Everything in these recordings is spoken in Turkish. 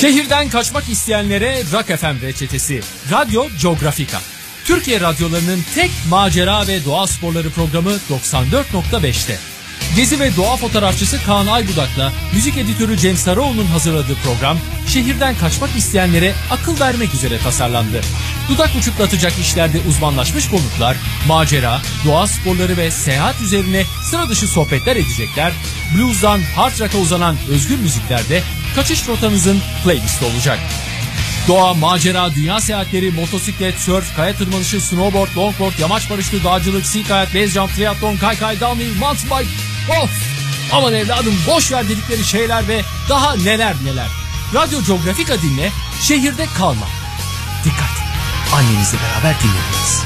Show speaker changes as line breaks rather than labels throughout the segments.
Şehirden kaçmak isteyenlere Rock FM reçetesi. Radyo Geografika. Türkiye radyolarının tek macera ve doğa sporları programı 94.5'te. Gezi ve doğa fotoğrafçısı Kaan Aybudak'la müzik editörü Cem Sarıoğlu'nun hazırladığı program şehirden kaçmak isteyenlere akıl vermek üzere tasarlandı. Dudak uçuklatacak işlerde uzmanlaşmış konuklar, macera, doğa sporları ve seyahat üzerine sıra dışı sohbetler edecekler. Blues'dan hard rock'a uzanan özgür müziklerde kaçış rotanızın playlisti olacak. Doğa, macera, dünya seyahatleri, motosiklet, surf, kaya tırmanışı, snowboard, longboard, yamaç paraşütü, dağcılık, sea kayak, base jump, triathlon, kaykay, downhill, mountain bike. Of! Aman evladım boş ver dedikleri şeyler ve daha neler neler. Radyo Geografika dinle, şehirde kalma. Dikkat! Annenizle beraber dinlediniz.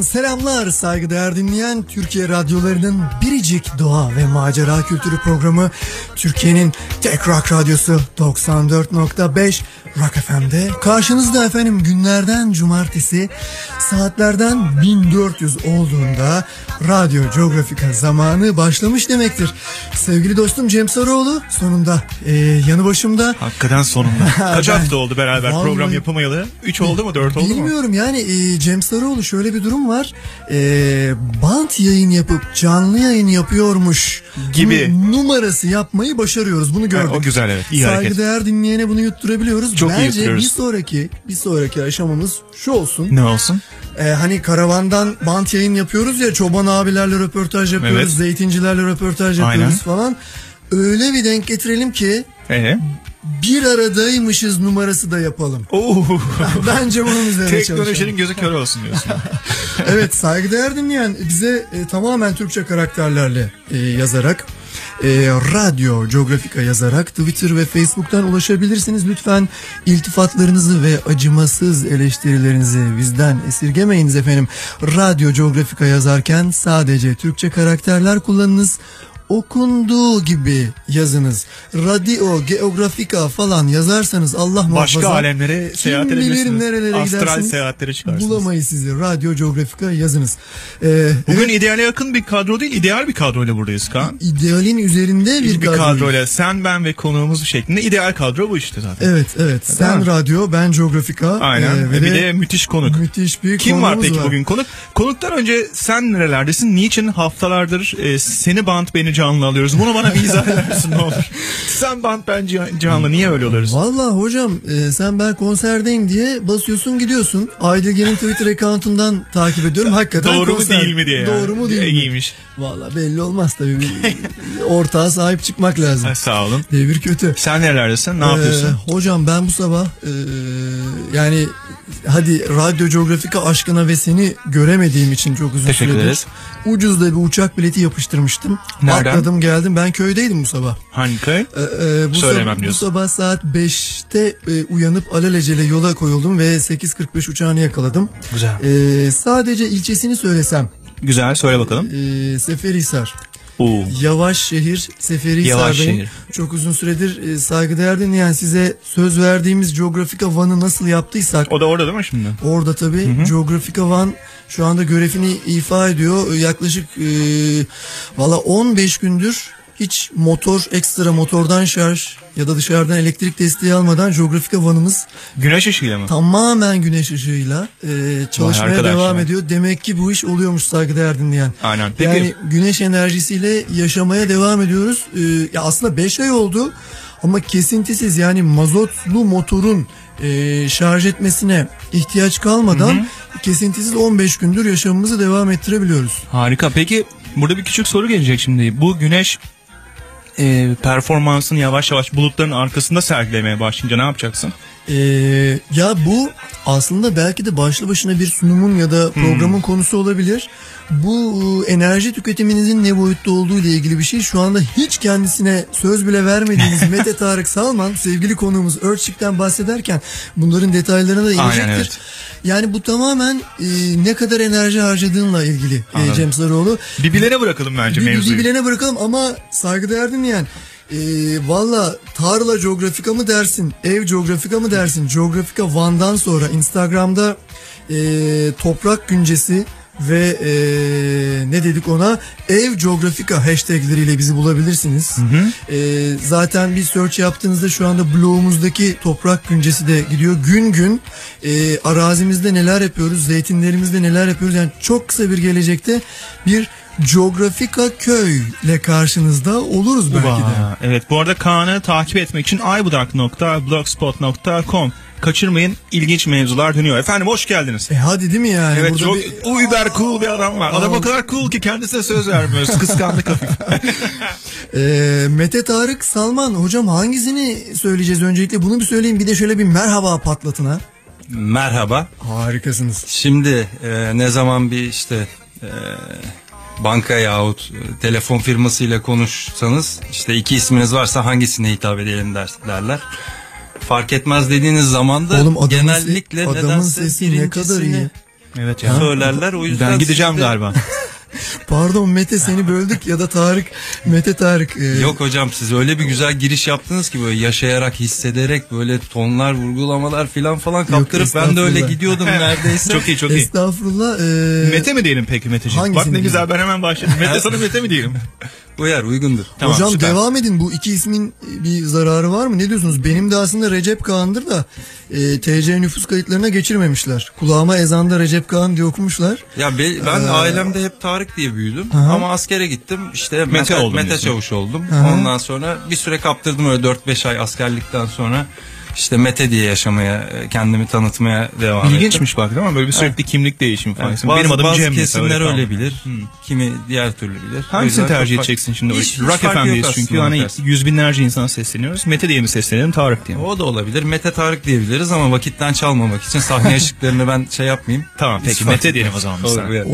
Geografika'dan selamlar saygıdeğer dinleyen Türkiye radyolarının biricik doğa ve macera kültürü programı Türkiye'nin tek rock radyosu 94.5 Rock FM'de karşınızda efendim günlerden cumartesi saatlerden 1400 olduğunda Radyo Geografika zamanı başlamış demektir. Sevgili dostum Cem Sarıoğlu sonunda e, yanı başımda
Hakikaten sonunda. Kaç
Ben-
hafta oldu beraber
Vallahi-
program yapamayalı? 3 oldu mu 4 oldu mu?
Bilmiyorum yani e, Cem Sarıoğlu şöyle bir durum var. E, bant yayın yapıp canlı yayın yapıyormuş
Gibi.
nu- numarası yapmayı başarıyoruz. Bunu gördük.
o güzel, evet. İyi hareket.
Saygıdeğer dinleyene bunu yutturabiliyoruz.
Çok iyi
Bence
yutturuyoruz.
bir sonraki bir sonraki aşamamız şu olsun.
Ne olsun?
E, hani karavandan bant yayın yapıyoruz ya çoban abilerle röportaj yapıyoruz.
Evet.
Zeytincilerle röportaj yapıyoruz
Aynen.
falan. Öyle bir denk getirelim ki
Ee?
bir aradaymışız numarası da yapalım.
Oo.
Bence bunun üzerine çalışalım.
Teknolojinin gözü kör olsun diyorsun.
Evet saygıdeğer dinleyen bize e, tamamen Türkçe karakterlerle e, yazarak e, radyo Geografika yazarak Twitter ve Facebook'tan ulaşabilirsiniz. Lütfen iltifatlarınızı ve acımasız eleştirilerinizi bizden esirgemeyiniz efendim. Radyo Geografika yazarken sadece Türkçe karakterler kullanınız. Okunduğu gibi yazınız. Radio, geografika falan yazarsanız Allah muhafaza.
Başka alemlere seyahat
Kim bilir nerelere
Astral
gidersiniz.
seyahatlere çıkarsınız.
Bulamayız sizi. Radyo Geografika yazınız. Ee,
Bugün ideale yakın bir kadro değil, ideal bir kadroyla buradayız Kaan.
idealin üzerinde bir,
Bir,
kadro.
kadroyla sen, ben ve konuğumuz şeklinde ideal kadro bu işte zaten.
Evet evet. Sen
mi?
radyo, ben Geografika.
Aynen.
Ee, ve
bir de müthiş konuk.
müthiş bir
Kim var peki bugün konuk? Konuktan önce sen nerelerdesin? Niçin haftalardır e, seni bant beni canlı alıyoruz? Bunu bana bir izah eder misin ne olur? Sen bant ben can- canlı niye öyle oluyoruz?
Valla hocam e, sen ben konserdeyim diye basıyorsun gidiyorsun. Aydilge'nin Twitter account'undan takip ediyorum. Hakikaten
Doğru mu
konser.
değil mi diye. yani.
Doğru mu değil mi? Valla belli olmaz tabii. Ortağa sahip çıkmak lazım.
Ha, sağ olun.
Devir kötü.
Sen nerelerdesin? Ne yapıyorsun?
Ee, hocam ben bu sabah e, yani hadi radyo coğrafika aşkına ve seni göremediğim için çok uzun
Teşekkür
süredir
ederiz.
ucuz da bir uçak bileti yapıştırmıştım.
Nereden?
Atladım geldim ben köydeydim bu sabah.
Hangi köy?
Ee, e, bu,
Söylemem
sabah, bu
diyorsun.
sabah saat 5'te e, uyanıp alelacele yola koyuldum ve 8.45 uçağını yakaladım.
Güzel.
Ee, sadece ilçesini söylesem
Güzel söyle bakalım.
e, Seferihisar.
Oo.
Yavaş şehir Seferihisar'dayım.
Yavaş şehir.
Çok uzun süredir e, saygıdeğer dinleyen size söz verdiğimiz Geografika Van'ı nasıl yaptıysak
O da orada değil mi şimdi?
orada tabi Geografika Van şu anda görevini ifa ediyor. Yaklaşık e, valla 15 gündür hiç motor ekstra motordan şarj ya da dışarıdan elektrik desteği almadan Geografika Van'ımız
Güneş ışığıyla mı?
tamamen güneş ışığıyla e, çalışmaya devam
ya.
ediyor. Demek ki bu iş oluyormuş saygıdeğer dinleyen.
Aynen. Peki
Yani güneş enerjisiyle yaşamaya devam ediyoruz. Ee, ya aslında 5 ay oldu ama kesintisiz yani mazotlu motorun e, şarj etmesine ihtiyaç kalmadan kesintisiz 15 gündür yaşamımızı devam ettirebiliyoruz.
harika. Peki burada bir küçük soru gelecek şimdi. Bu güneş e, performansını yavaş yavaş bulutların arkasında sergilemeye başlayınca ne yapacaksın?
Ee, ya bu aslında belki de başlı başına bir sunumun ya da programın konusu olabilir. Bu e, enerji tüketiminizin ne boyutta olduğu ile ilgili bir şey. Şu anda hiç kendisine söz bile vermediğimiz Mete Tarık Salman sevgili konuğumuz Earthship'ten bahsederken bunların detaylarına da inecektir.
Aynen, evet.
Yani bu tamamen e, ne kadar enerji harcadığınla ilgili e,
Anladım.
Cem Sarıoğlu.
Bir bilene bırakalım bence
Bir, bir
mevzuyu.
bilene bırakalım ama saygıdeğer dinleyen. E, Valla tarla coğrafika mı dersin, ev coğrafika mı dersin? Coğrafika Van'dan sonra Instagram'da e, toprak güncesi ve e, ne dedik ona ev coğrafika hashtagleriyle bizi bulabilirsiniz. E, zaten bir search yaptığınızda şu anda blogumuzdaki toprak güncesi de gidiyor. Gün gün e, arazimizde neler yapıyoruz, zeytinlerimizde neler yapıyoruz. Yani çok kısa bir gelecekte bir coğrafika köy ile karşınızda oluruz belki de.
Vay, Evet bu arada Kaan'ı takip etmek için aybudak.blogspot.com Kaçırmayın ilginç mevzular dönüyor. Efendim hoş geldiniz.
E hadi değil mi yani?
Evet
Burada
çok
bir-
uyber cool bir adam var. Adam o kadar cool ki kendisine söz vermiyor. Kıskandık hafif.
Ee, Mete Tarık Salman hocam hangisini söyleyeceğiz öncelikle bunu bir söyleyin bir de şöyle bir merhaba patlatın ha.
Merhaba.
Harikasınız.
Şimdi e, ne zaman bir işte e, banka yahut e, telefon firmasıyla konuşsanız işte iki isminiz varsa hangisine hitap edelim der, derler. Fark etmez dediğiniz zaman da
Oğlum adamın,
genellikle
se- adamın
nedense
sesi ne kadar iyi.
Evet ya.
söylerler. O yüzden
Ben gideceğim galiba.
Pardon Mete seni böldük ya da Tarık Mete Tarık. e,
Yok hocam siz öyle bir güzel giriş yaptınız ki böyle yaşayarak hissederek böyle tonlar vurgulamalar filan falan kaptırıp ben de öyle gidiyordum neredeyse.
çok iyi çok iyi.
Estağfurullah. e,
Mete mi diyelim peki Meteciğim? Bak ne
diyelim?
güzel ben hemen başladım. Mete sana Mete mi diyelim?
Uyar uygundur.
Tamam,
Hocam
süper.
devam edin bu iki ismin bir zararı var mı? Ne diyorsunuz? Benim de aslında Recep Kağan'dır da e, TC nüfus kayıtlarına geçirmemişler. Kulağıma ezanda Recep Kağan diye okumuşlar.
Ya be- ben ailemde hep Tarık diye büyüdüm ama askere gittim işte Mete, Mete
diyorsun.
Çavuş oldum.
Aha.
Ondan sonra bir süre kaptırdım öyle 4-5 ay askerlikten sonra işte Mete diye yaşamaya e, kendimi tanıtmaya devam ettim.
İlginçmiş bak değil mi? Böyle bir sürekli kimlik değişimi falan.
Evet,
Benim adım
bazı
Cem
kesimler
öyle
bilir. Kimi diğer türlü bilir.
Hangisini tercih edeceksin şimdi?
Hiç- hiç
Rock FM'deyiz çünkü hani yüz binlerce insana sesleniyoruz. Mete diye mi seslenelim Tarık diye mi?
O da olabilir. Mete Tarık diyebiliriz ama vakitten çalmamak için sahne ışıklarını ben şey yapmayayım.
Tamam peki Mete diyelim o zaman.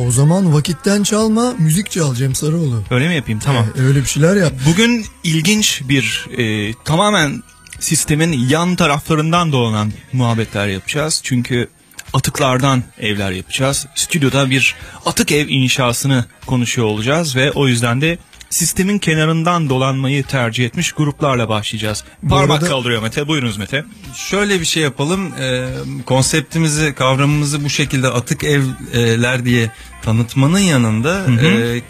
O zaman vakitten çalma müzik çal Cem Sarıoğlu.
Öyle mi yapayım? Tamam.
E, öyle bir şeyler yap.
Bugün ilginç bir e, tamamen sistemin yan taraflarından dolanan muhabbetler yapacağız. Çünkü atıklardan evler yapacağız. Stüdyoda bir atık ev inşasını konuşuyor olacağız ve o yüzden de sistemin kenarından dolanmayı tercih etmiş gruplarla başlayacağız. Parmak
arada-
kaldırıyor Mete. Buyurunuz Mete.
Şöyle bir şey yapalım. Ee, konseptimizi, kavramımızı bu şekilde atık evler diye tanıtmanın yanında e,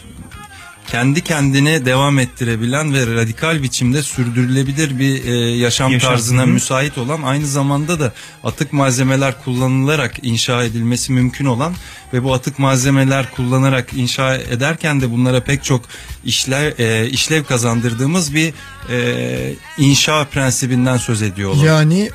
kendi kendine devam ettirebilen ve radikal biçimde sürdürülebilir bir e, yaşam,
Yaşam,
tarzına
hı
müsait olan aynı zamanda da atık malzemeler kullanılarak inşa edilmesi mümkün olan ve bu atık malzemeler kullanarak inşa ederken de bunlara pek çok işlev e, işlev kazandırdığımız bir e, inşa prensibinden söz ediyor olan.
Yani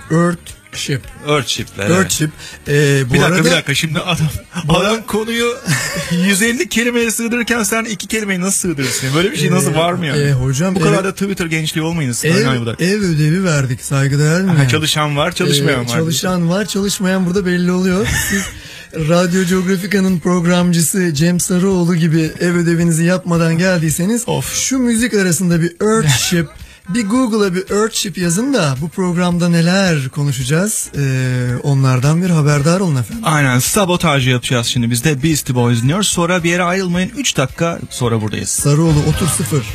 Earthship.
Earthship'ler.
Earthship. E, bu
Bir dakika
arada
bir dakika şimdi adam adam konuyu 150 kelimeye sığdırırken sen iki kelimeyi nasıl sığdırırsın? Böyle bir şey nasıl var mı yani?
e, hocam
Bu kadar
ev-
da Twitter gençliği olmayınız.
ev, ev ödevi verdik saygıdeğer mi?
Ha,
yani?
Çalışan var, çalışmayan
Ee,
var.
Çalışan var, çalışmayan burada belli oluyor. Siz Radyo Geografika'nın programcısı Cem Sarıoğlu gibi ev ödevinizi yapmadan geldiyseniz
Of.
şu müzik arasında bir Earthship bir Google'a bir Earthship yazın da bu programda neler konuşacağız ee, onlardan bir haberdar olun efendim.
Aynen sabotajı yapacağız şimdi biz de Beastie Boys dinliyoruz. Sonra bir yere ayrılmayın 3 dakika sonra buradayız.
Sarıoğlu otur sıfır.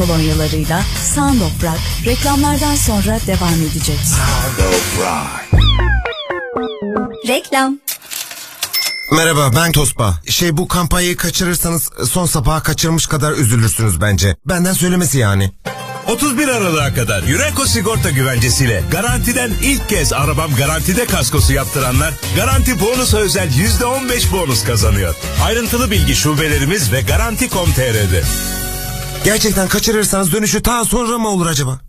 Kolonyalarıyla Sound of Rock reklamlardan sonra devam edecek.
Sound of Rock.
Reklam.
Merhaba ben Tospa. Şey bu kampanyayı kaçırırsanız son sapağı kaçırmış kadar üzülürsünüz bence. Benden söylemesi yani.
31 Aralık'a kadar Yürekko Sigorta güvencesiyle garantiden ilk kez arabam garantide kaskosu yaptıranlar garanti bonusa özel %15 bonus kazanıyor. Ayrıntılı bilgi şubelerimiz ve garanti.com.tr'de.
Gerçekten kaçırırsanız dönüşü ta sonra mı olur acaba?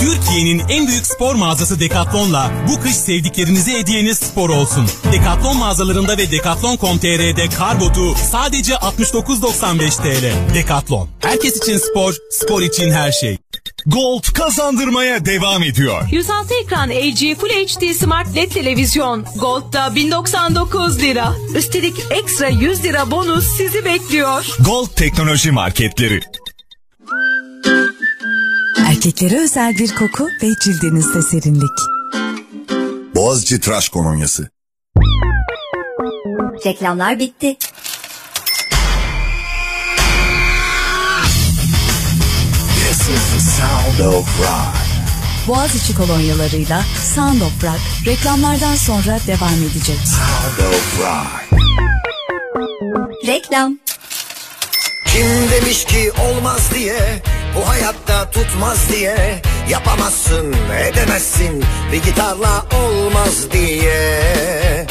Türkiye'nin en büyük spor mağazası Decathlon'la bu kış sevdiklerinize hediyeniz spor olsun. Decathlon mağazalarında ve Decathlon.com.tr'de kar botu sadece 69.95 TL. Decathlon. Herkes için spor, spor için her şey.
Gold kazandırmaya devam ediyor.
106 ekran LG Full HD Smart LED televizyon Gold'da 1099 lira. Üstelik ekstra 100 lira bonus sizi bekliyor.
Gold Teknoloji Marketleri.
Erkeklere özel bir koku ve cildinizde serinlik.
Boğaziçi Tıraş Kolonyası.
Reklamlar bitti.
Of Rock.
Boğaziçi kolonyalarıyla Sound of Rock reklamlardan sonra devam edecek.
Sound of Rock.
Reklam.
Kim demiş ki olmaz diye Bu hayatta tutmaz diye Yapamazsın edemezsin Bir gitarla olmaz diye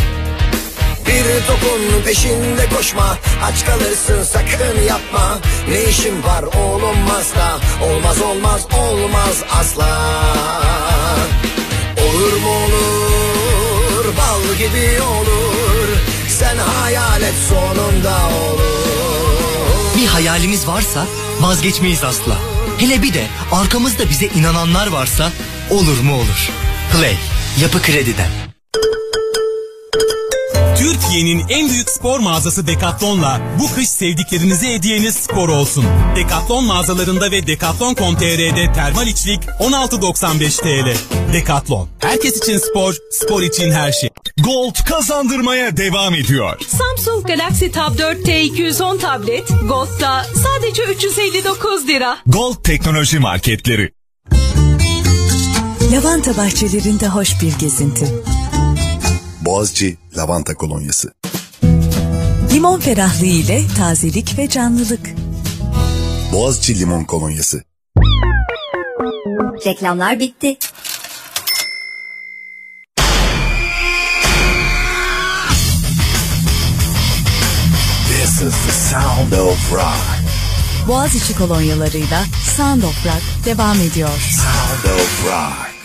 Bir topun peşinde koşma. Aç kalırsın sakın yapma. Ne işin var olunmaz da Olmaz olmaz olmaz asla. Olur mu olur? Bal gibi olur. Sen hayal et sonunda olur.
Bir hayalimiz varsa vazgeçmeyiz asla. Hele bir de arkamızda bize inananlar varsa olur mu olur. Play, Yapı Kredi'den.
Türkiye'nin en büyük spor mağazası Decathlon'la bu kış sevdiklerinize hediyeniz spor olsun. Decathlon mağazalarında ve Decathlon.com.tr'de termal içlik 16.95 TL. Decathlon. Herkes için spor, spor için her şey.
Gold kazandırmaya devam ediyor.
Samsung Galaxy Tab 4T 210 tablet Gold'da sadece 359 lira.
Gold Teknoloji Marketleri.
Lavanta bahçelerinde hoş bir gezinti.
Boğaziçi Lavanta Kolonyası.
Limon ferahlığı ile tazelik ve canlılık.
Boğaziçi Limon Kolonyası.
Reklamlar bitti.
This is the Sound of Rock.
Boğaziçi kolonyalarıyla Sound of Rock devam ediyor.
Sound of Rock.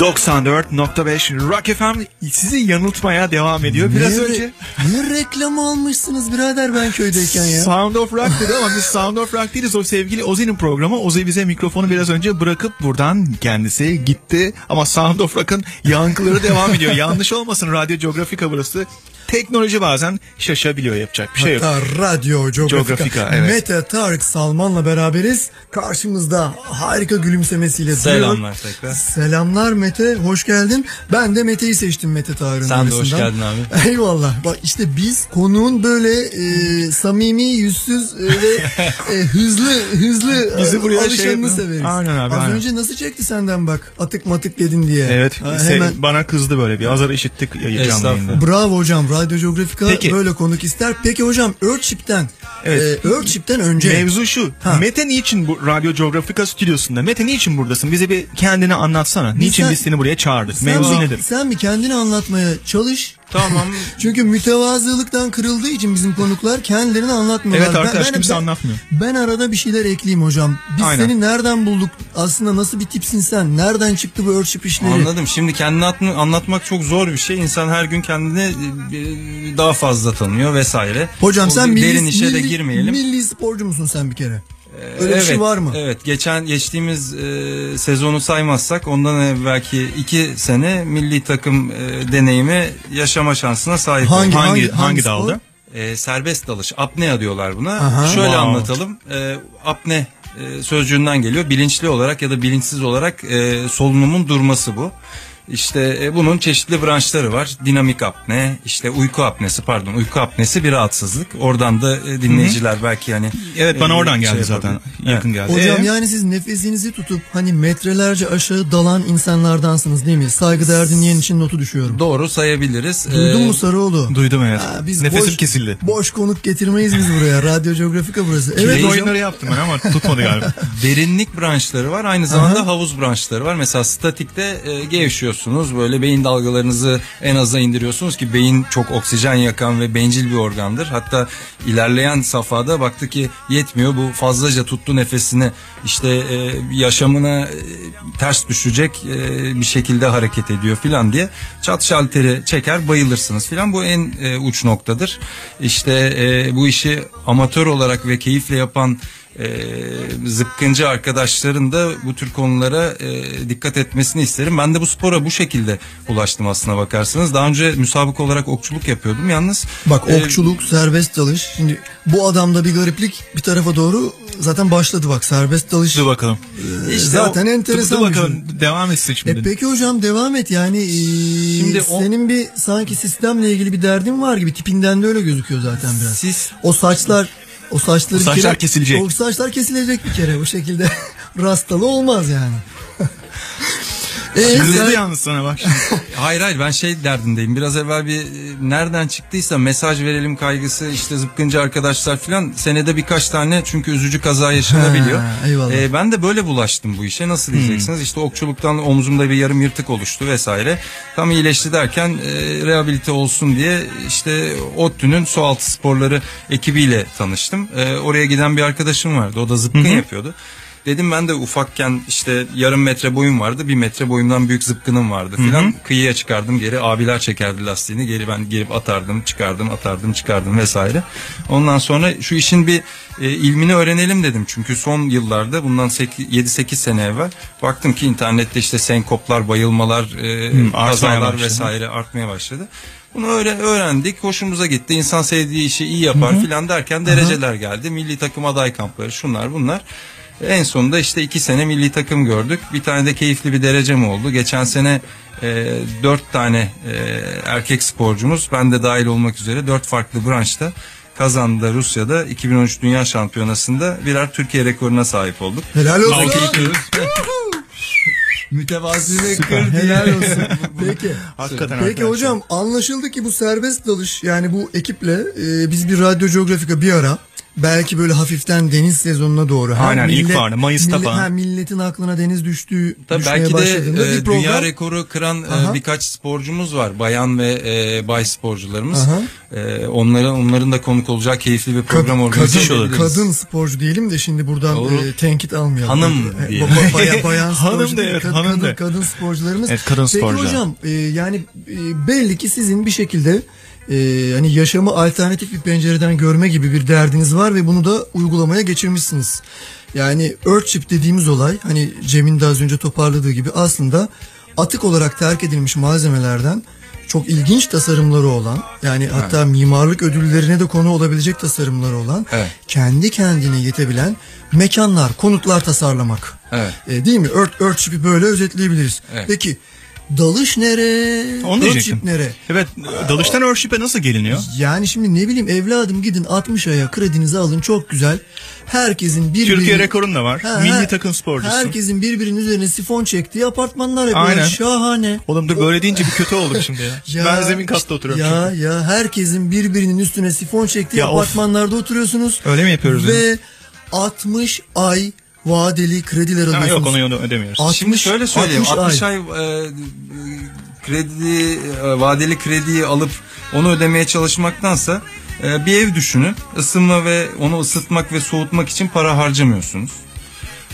...94.5 Rock FM sizi yanıltmaya devam ediyor. Biraz
Niye
önce
Niye reklam almışsınız birader ben köydeyken ya?
Sound of Rock dedi ama biz Sound of Rock değiliz. O sevgili Ozi'nin programı. Ozi bize mikrofonu biraz önce bırakıp buradan kendisi gitti. Ama Sound of Rock'ın yankıları devam ediyor. Yanlış olmasın Radyo Geografika burası. Teknoloji bazen şaşabiliyor yapacak bir şey yok.
Hatta Radyo Geografika.
Geografika, evet.
Mete Tarık Salman'la beraberiz. Karşımızda harika gülümsemesiyle
Selamlar
duruyor.
tekrar.
Selamlar Mete, hoş geldin. Ben de Mete'yi seçtim Mete Tarık'ın
Sen de hoş
arasından.
geldin abi.
Eyvallah. Bak işte biz konuğun böyle e, samimi, yüzsüz e, ve e, hızlı hızlı
Bizi
e,
buraya şey
alışanını
yapma.
severiz.
Aynen abi,
Az
aynen.
önce nasıl çekti senden bak atık matık dedin diye.
Evet.
Ha, hemen
Bana kızdı böyle bir. Azar işittik canlı.
Bravo hocam. Radyo Geografika
Peki.
böyle konuk ister. Peki hocam Earthship'ten
Evet.
e, Earthship'ten önce
Mevzu şu.
Ha.
Mete niçin bu Radyo Geografika stüdyosunda? Mete niçin buradasın? Bize bir kendini anlatsana. Niçin
sen-
biz seni buraya çağırdık?
sen,
Mevzu
bir,
nedir?
sen bir kendini anlatmaya çalış.
Tamam.
Çünkü mütevazılıktan kırıldığı için bizim konuklar kendilerini anlatmıyorlar.
Evet arkadaş, kimse anlatmıyor.
Ben arada bir şeyler ekleyeyim hocam. Biz
Aynen.
seni nereden bulduk? Aslında nasıl bir tipsin sen? Nereden çıktı bu Earthship işleri?
Anladım. Şimdi kendini atma- anlatmak çok zor bir şey. İnsan her gün kendini e, daha fazla tanıyor vesaire.
Hocam
O
sen milli,
derin işe de girmeyelim.
milli sporcu musun sen bir kere? Öyle
evet,
bir şey var mı?
Evet. Geçen geçtiğimiz e, sezonu saymazsak ondan evvelki iki sene milli takım e, deneyimi yaşama şansına sahip
Hangi- hangi-
hangi, hangi dalda?
E, serbest dalış, apnea diyorlar buna.
Aha.
Şöyle
Wow.
anlatalım. E, apne e, sözcüğünden geliyor. Bilinçli olarak ya da bilinçsiz olarak e, solunumun durması bu. İşte e, bunun çeşitli branşları var. Dinamik apne, işte uyku apnesi pardon uyku apnesi bir rahatsızlık. Oradan da e, dinleyiciler belki yani.
Evet, bana
e,
oradan geldi
yapabilir.
zaten. Yakın geldi.
Hocam
Ee?
yani siz nefesinizi tutup hani metrelerce aşağı dalan insanlardansınız değil mi? Saygıdeğer dinleyen için notu düşüyorum.
Doğru sayabiliriz.
Duydun
Ee,
mu Sarıoğlu?
Duydum evet.
Ha, biz
Nefesim
boş,
kesildi.
Boş konuk getirmeyiz biz buraya. Radyo Geografika burası. Evet
Evet
hocam.
oyunları yaptım ben ama tutmadı galiba.
Derinlik branşları var. Aynı zamanda havuz branşları var. Mesela statikte e, gevşiyorsunuz. Böyle beyin dalgalarınızı en aza indiriyorsunuz ki beyin çok oksijen yakan ve bencil bir organdır. Hatta ilerleyen safhada baktı ki yetmiyor. Bu fazlaca tuttu nefesini işte e, yaşamına e, ters düşecek e, bir şekilde hareket ediyor filan diye çat şalteri çeker bayılırsınız filan. Bu en e, uç noktadır. İşte e, bu işi amatör olarak ve keyifle yapan e, zıpkıncı arkadaşların da bu tür konulara e, dikkat etmesini isterim. Ben de bu spora bu şekilde ulaştım aslına bakarsanız. Daha önce müsabık olarak okçuluk yapıyordum. Yalnız
Bak
e,
okçuluk, serbest dalış. Şimdi bu adamda bir gariplik bir tarafa doğru zaten başladı bak serbest dalış.
Dur bakalım.
Ee, zaten
o-
enteresan
Dur
bir şey.
bakalım devam etsin şimdi.
E peki hocam devam et yani e,
Şimdi o-
senin bir sanki sistemle ilgili bir derdin var gibi tipinden de öyle gözüküyor zaten biraz.
Siz-
O saçlar o saçları
O saçlar
kere-
kesilecek.
O saçlar kesilecek bir kere bu şekilde rastalı olmaz yani. E,
Kızdı
sen-
yalnız sana bak.
Hayır hayır ben şey derdindeyim. Biraz evvel bir e, nereden çıktıysa mesaj verelim kaygısı işte zıpkıncı arkadaşlar filan senede birkaç tane çünkü üzücü kaza yaşanabiliyor.
Ha, eyvallah.
E, ben de böyle bulaştım bu işe. Nasıl diyeceksiniz? İşte okçuluktan omzumda bir yarım yırtık oluştu vesaire. Tam iyileşti derken e, rehabilite olsun diye işte ODTÜ'nün su altı sporları ekibiyle tanıştım. E, oraya giden bir arkadaşım vardı. O da zıpkın yapıyordu. Dedim ben de ufakken işte yarım metre boyum vardı. Bir metre boyumdan büyük zıpkınım vardı filan. Kıyıya çıkardım geri. Abiler çekerdi lastiğini. Geri ben gelip atardım, çıkardım, atardım, çıkardım vesaire. Ondan sonra şu işin bir e, ilmini öğrenelim dedim. Çünkü son yıllarda bundan 7-8 sene evvel baktım ki internette işte senkoplar, bayılmalar, e,
Hmm,
kazalar vesaire artmaya başladı. Bunu öyle öğrendik. Hoşumuza gitti. İnsan sevdiği işi iyi yapar filan derken dereceler geldi. Milli takım aday kampları şunlar bunlar. En sonunda işte iki sene milli takım gördük. Bir tane de keyifli bir derecem oldu. Geçen sene e, dört tane e, erkek sporcumuz ben de dahil olmak üzere dört farklı branşta Kazan'da Rusya'da 2013 Dünya Şampiyonası'nda birer Türkiye rekoruna sahip olduk.
Helal olsun.
Alkışlıyoruz. Mütevazi ve kır
Helal olsun. Peki.
Hakikaten
Peki
arkadaşlar.
hocam anlaşıldı ki bu serbest dalış yani bu ekiple e, biz bir radyo geografika bir ara belki böyle hafiften deniz sezonuna doğru. ha,
Aynen, ilk vardı, Mayıs'ta falan.
ha, milletin aklına deniz düştüğü
Tabii belki de e,
bir program.
dünya rekoru kıran e, birkaç sporcumuz var. Bayan ve e, bay sporcularımız.
Aha.
E, onların onların da konuk olacağı keyifli bir program
Kad-
organize
kadın,
edebiliriz.
kadın sporcu diyelim de şimdi buradan
Olur.
e, tenkit almayalım.
Hanım
E, baba- baya- bayan
Hanım
sporcu
da evet,
kad-
hanım
kadın,
da.
kadın sporcularımız.
Evet, kadın
Peki
sporcular.
hocam e, yani e, belli ki sizin bir şekilde e, hani yaşamı alternatif bir pencereden görme gibi bir derdiniz var ve bunu da uygulamaya geçirmişsiniz. Yani earthship dediğimiz olay hani Cem'in de az önce toparladığı gibi aslında atık olarak terk edilmiş malzemelerden çok ilginç tasarımları olan yani hatta mimarlık ödüllerine de konu olabilecek tasarımları olan
Evet.
kendi kendine yetebilen mekanlar, konutlar tasarlamak.
Evet.
E, değil mi? Earth, Earthship'i böyle özetleyebiliriz.
Evet.
Peki dalış nere?
Onu diyecektim.
nere?
Evet dalıştan Earthship'e nasıl geliniyor?
Yani şimdi ne bileyim evladım gidin 60 aya kredinizi alın çok güzel. Herkesin birbiri...
Türkiye rekorun da var.
Ha,
Milli takım sporcusu.
Herkesin birbirinin üzerine sifon çektiği apartmanlar yapıyorlar.
Aynen.
Şahane.
Oğlum dur böyle deyince bir kötü oldum şimdi ya.
Ya,
ben zemin katta oturuyorum
Ya
çünkü.
ya herkesin birbirinin üstüne sifon çektiği
Ya of.
apartmanlarda oturuyorsunuz.
Öyle mi yapıyoruz
Ve 60 ay vadeli krediler alıyorsunuz.
yok onu onu ödemiyoruz.
60,
Şimdi şöyle söyleyeyim.
60
60 ay, e, kredi e, vadeli krediyi alıp onu ödemeye çalışmaktansa e, bir ev düşünün. Isınma ve onu ısıtmak ve soğutmak için para harcamıyorsunuz.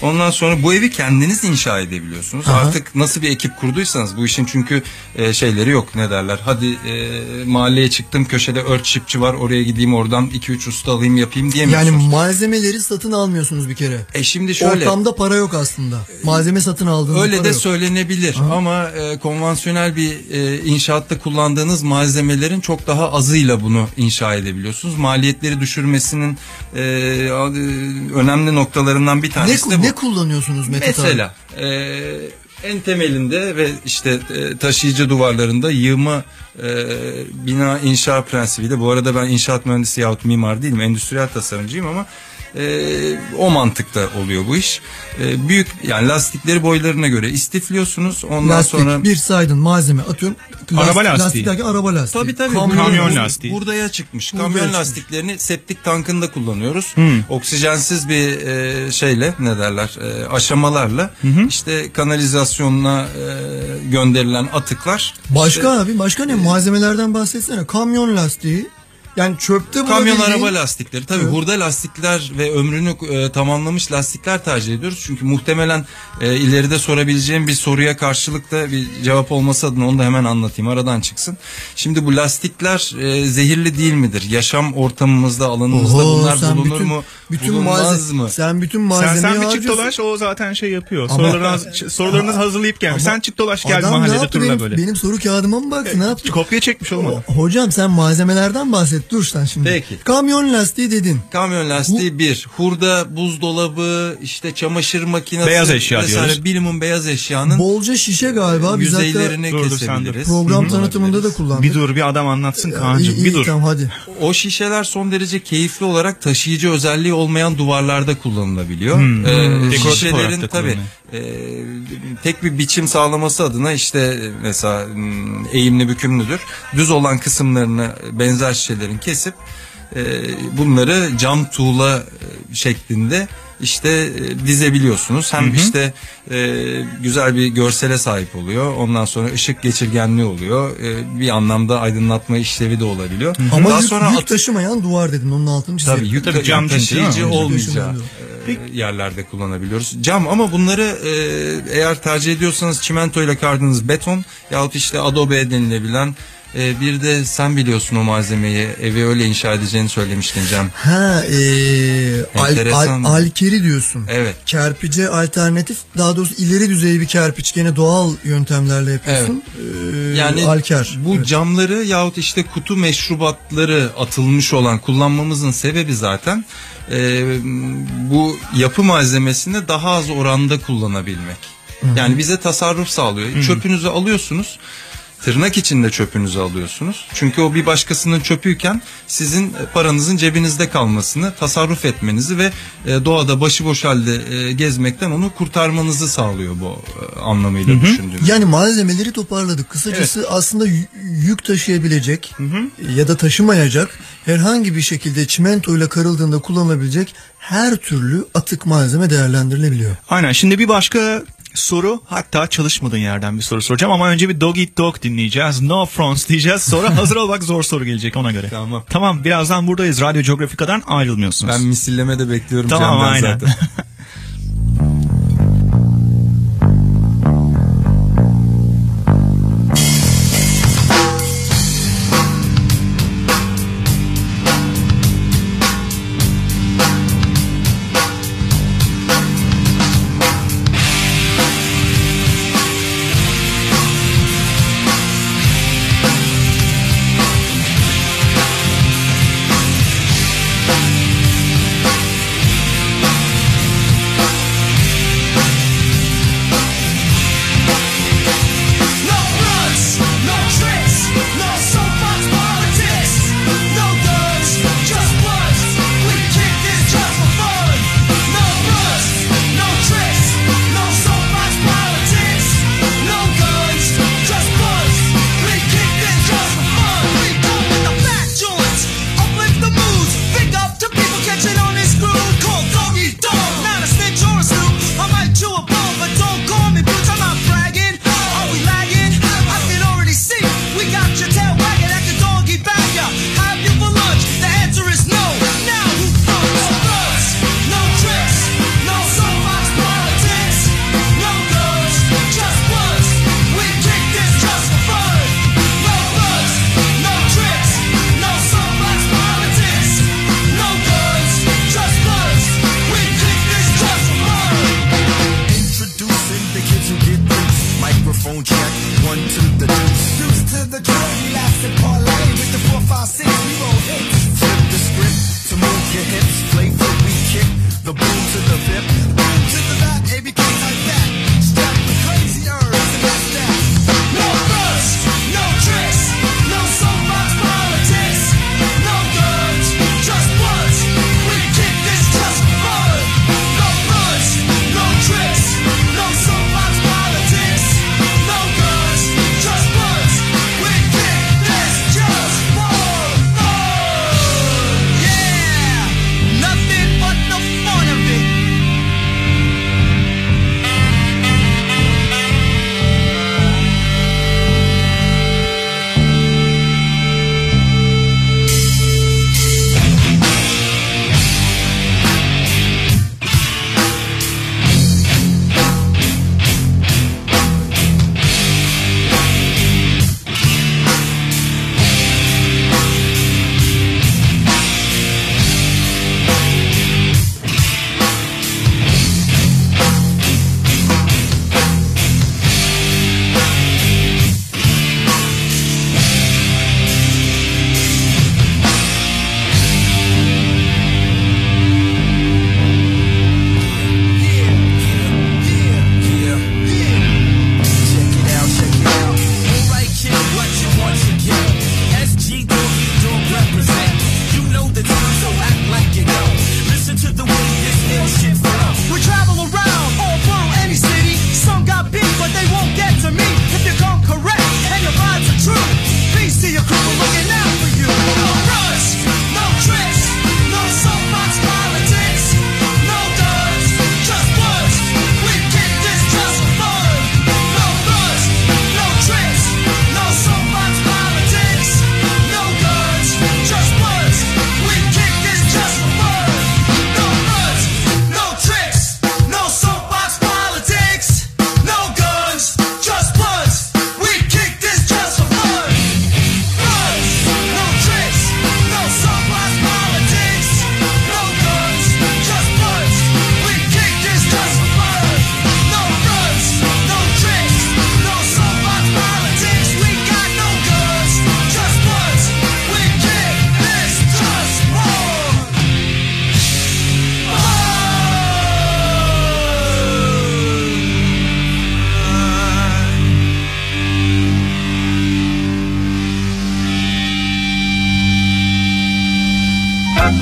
Ondan sonra bu evi kendiniz inşa edebiliyorsunuz.
Aha.
Artık nasıl bir ekip kurduysanız bu işin çünkü e, şeyleri yok ne derler. Hadi e, mahalleye çıktım köşede ört çipçi var oraya gideyim oradan 2-3 usta alayım yapayım
Yani
diyemiyorsunuz.
malzemeleri satın almıyorsunuz bir kere.
e şimdi şöyle
Ortamda para yok aslında. Malzeme satın aldığınızda
Öyle de
yok.
söylenebilir ama e, konvansiyonel bir e, inşaatta kullandığınız malzemelerin çok daha azıyla bunu inşa edebiliyorsunuz. Maliyetleri düşürmesinin e, e, önemli noktalarından bir
ne,
tanesi de bu.
Ne kullanıyorsunuz abi?
Mesela e, en temelinde ve işte e, taşıyıcı duvarlarında yığma e, bina inşa prensibiyle bu arada ben inşaat mühendisi yahut mimar değilim endüstriyel tasarımcıyım ama e, o mantıkta oluyor bu iş. E, büyük yani lastikleri boylarına göre istifliyorsunuz ondan
Lastik
sonra
bir saydın malzeme atıyorum.
Araba lastiği.
Lastik derken araba lastiği.
Tabii tabii.
Kamyon,
Kamyon lastiği.
Buraya çıkmış.
Buraya
Kamyon
çıkmış.
lastiklerini septik tankında kullanıyoruz.
Hmm.
Oksijensiz bir e, şeyle ne derler e, aşamalarla işte kanalizasyonuna e, gönderilen atıklar.
Başka abi başka ne malzemelerden bahsetsene. Kamyon lastiği. Yani çöpte
Kamyon
bulabildiğin-
araba lastikleri. Tabii
Evet.
burada lastikler ve ömrünü e, tamamlamış lastikler tercih ediyoruz. Çünkü muhtemelen e, ileride sorabileceğim bir soruya karşılık da bir cevap olması adına onu da hemen anlatayım. Aradan çıksın. Şimdi bu lastikler e, zehirli değil midir? Yaşam ortamımızda, alanımızda
Oho,
bunlar
sen
bulunur
bütün-
mu?
Bütün
Bulunmaz
malzeme,
mı?
Sen bütün
Sen,
malzemeyi
sen bir çık
harcıyorsun.
dolaş o zaten şey yapıyor.
Ama-
Sorularını, sorularınızı hazırlayıp gelmiş. Sen çık dolaş gel mahallede turla
benim,
böyle.
benim soru kağıdıma mı baktı ne yaptı?
Kopya çekmiş olmadı.
Hocam sen malzemelerden bahset dur sen şimdi.
Peki.
Kamyon lastiği dedin.
Kamyon lastiği bir. Hurda, buzdolabı, işte çamaşır makinesi.
Beyaz eşya
vesaire
diyoruz.
Minimum beyaz eşyanın
Bolca şişe galiba.
Yüzeylerini
Dur, dur, sen dur.
kesebiliriz.
program tanıtımında da kullandık.
Bir dur bir adam anlatsın
İyi,
Kaan'cığım
iyi,
bir dur.
tamam hadi.
O şişeler son derece keyifli olarak taşıyıcı özelliği olmayan duvarlarda kullanılabiliyor.
Hmm.
Ee,
Dekoratif
şişelerin tabii e, tek bir biçim sağlaması adına işte e, mesela hmm, eğimli bükümlüdür. Düz olan kısımlarını benzer şişelerin kesip e, bunları cam tuğla e, şeklinde işte e, dizebiliyorsunuz. Hem işte e, güzel bir görsele sahip oluyor. Ondan sonra ışık geçirgenliği oluyor. E, bir anlamda aydınlatma işlevi de olabiliyor.
Ama
Daha
yük,
sonra
yük
at-
taşımayan duvar dedin onun altını çizelim.
Tabii yük
Tabii cam
cam
çünkü, değil mi?
taşıyıcı olmayacağı
taşımayan
e, yerlerde kullanabiliyoruz. Cam ama bunları e, eğer tercih ediyorsanız çimento ile kardığınız beton yahut işte adobe denilebilen e, bir de sen biliyorsun o malzemeyi evi öyle inşa edeceğini söylemiştin Cem.
Ha ee, al, al, alkeri diyorsun.
Evet.
Kerpice alternatif daha doğrusu ileri düzey bir kerpiç gene doğal yöntemlerle yapıyorsun. Ee,
Yani
alker.
bu
Evet.
camları yahut işte kutu meşrubatları atılmış olan kullanmamızın sebebi zaten e, bu yapı malzemesini daha az oranda kullanabilmek. Yani bize tasarruf sağlıyor. Çöpünüzü alıyorsunuz. Tırnak içinde çöpünüzü alıyorsunuz. Çünkü o bir başkasının çöpüyken sizin paranızın cebinizde kalmasını, tasarruf etmenizi ve e, doğada başıboş halde e, gezmekten onu kurtarmanızı sağlıyor bu e, anlamıyla düşündüğümüz.
Yani malzemeleri toparladık. Kısacası aslında y- yük taşıyabilecek ya da taşımayacak herhangi bir şekilde çimentoyla karıldığında kullanılabilecek her türlü atık malzeme değerlendirilebiliyor.
Aynen şimdi bir başka soru hatta çalışmadığın yerden bir soru soracağım ama önce bir Dog Eat Dog dinleyeceğiz. No France diyeceğiz sonra hazır ol bak zor soru gelecek ona göre.
Tamam.
Tamam birazdan buradayız Radyo Geografika'dan ayrılmıyorsunuz.
Ben misilleme de bekliyorum
Tamam aynen.
zaten.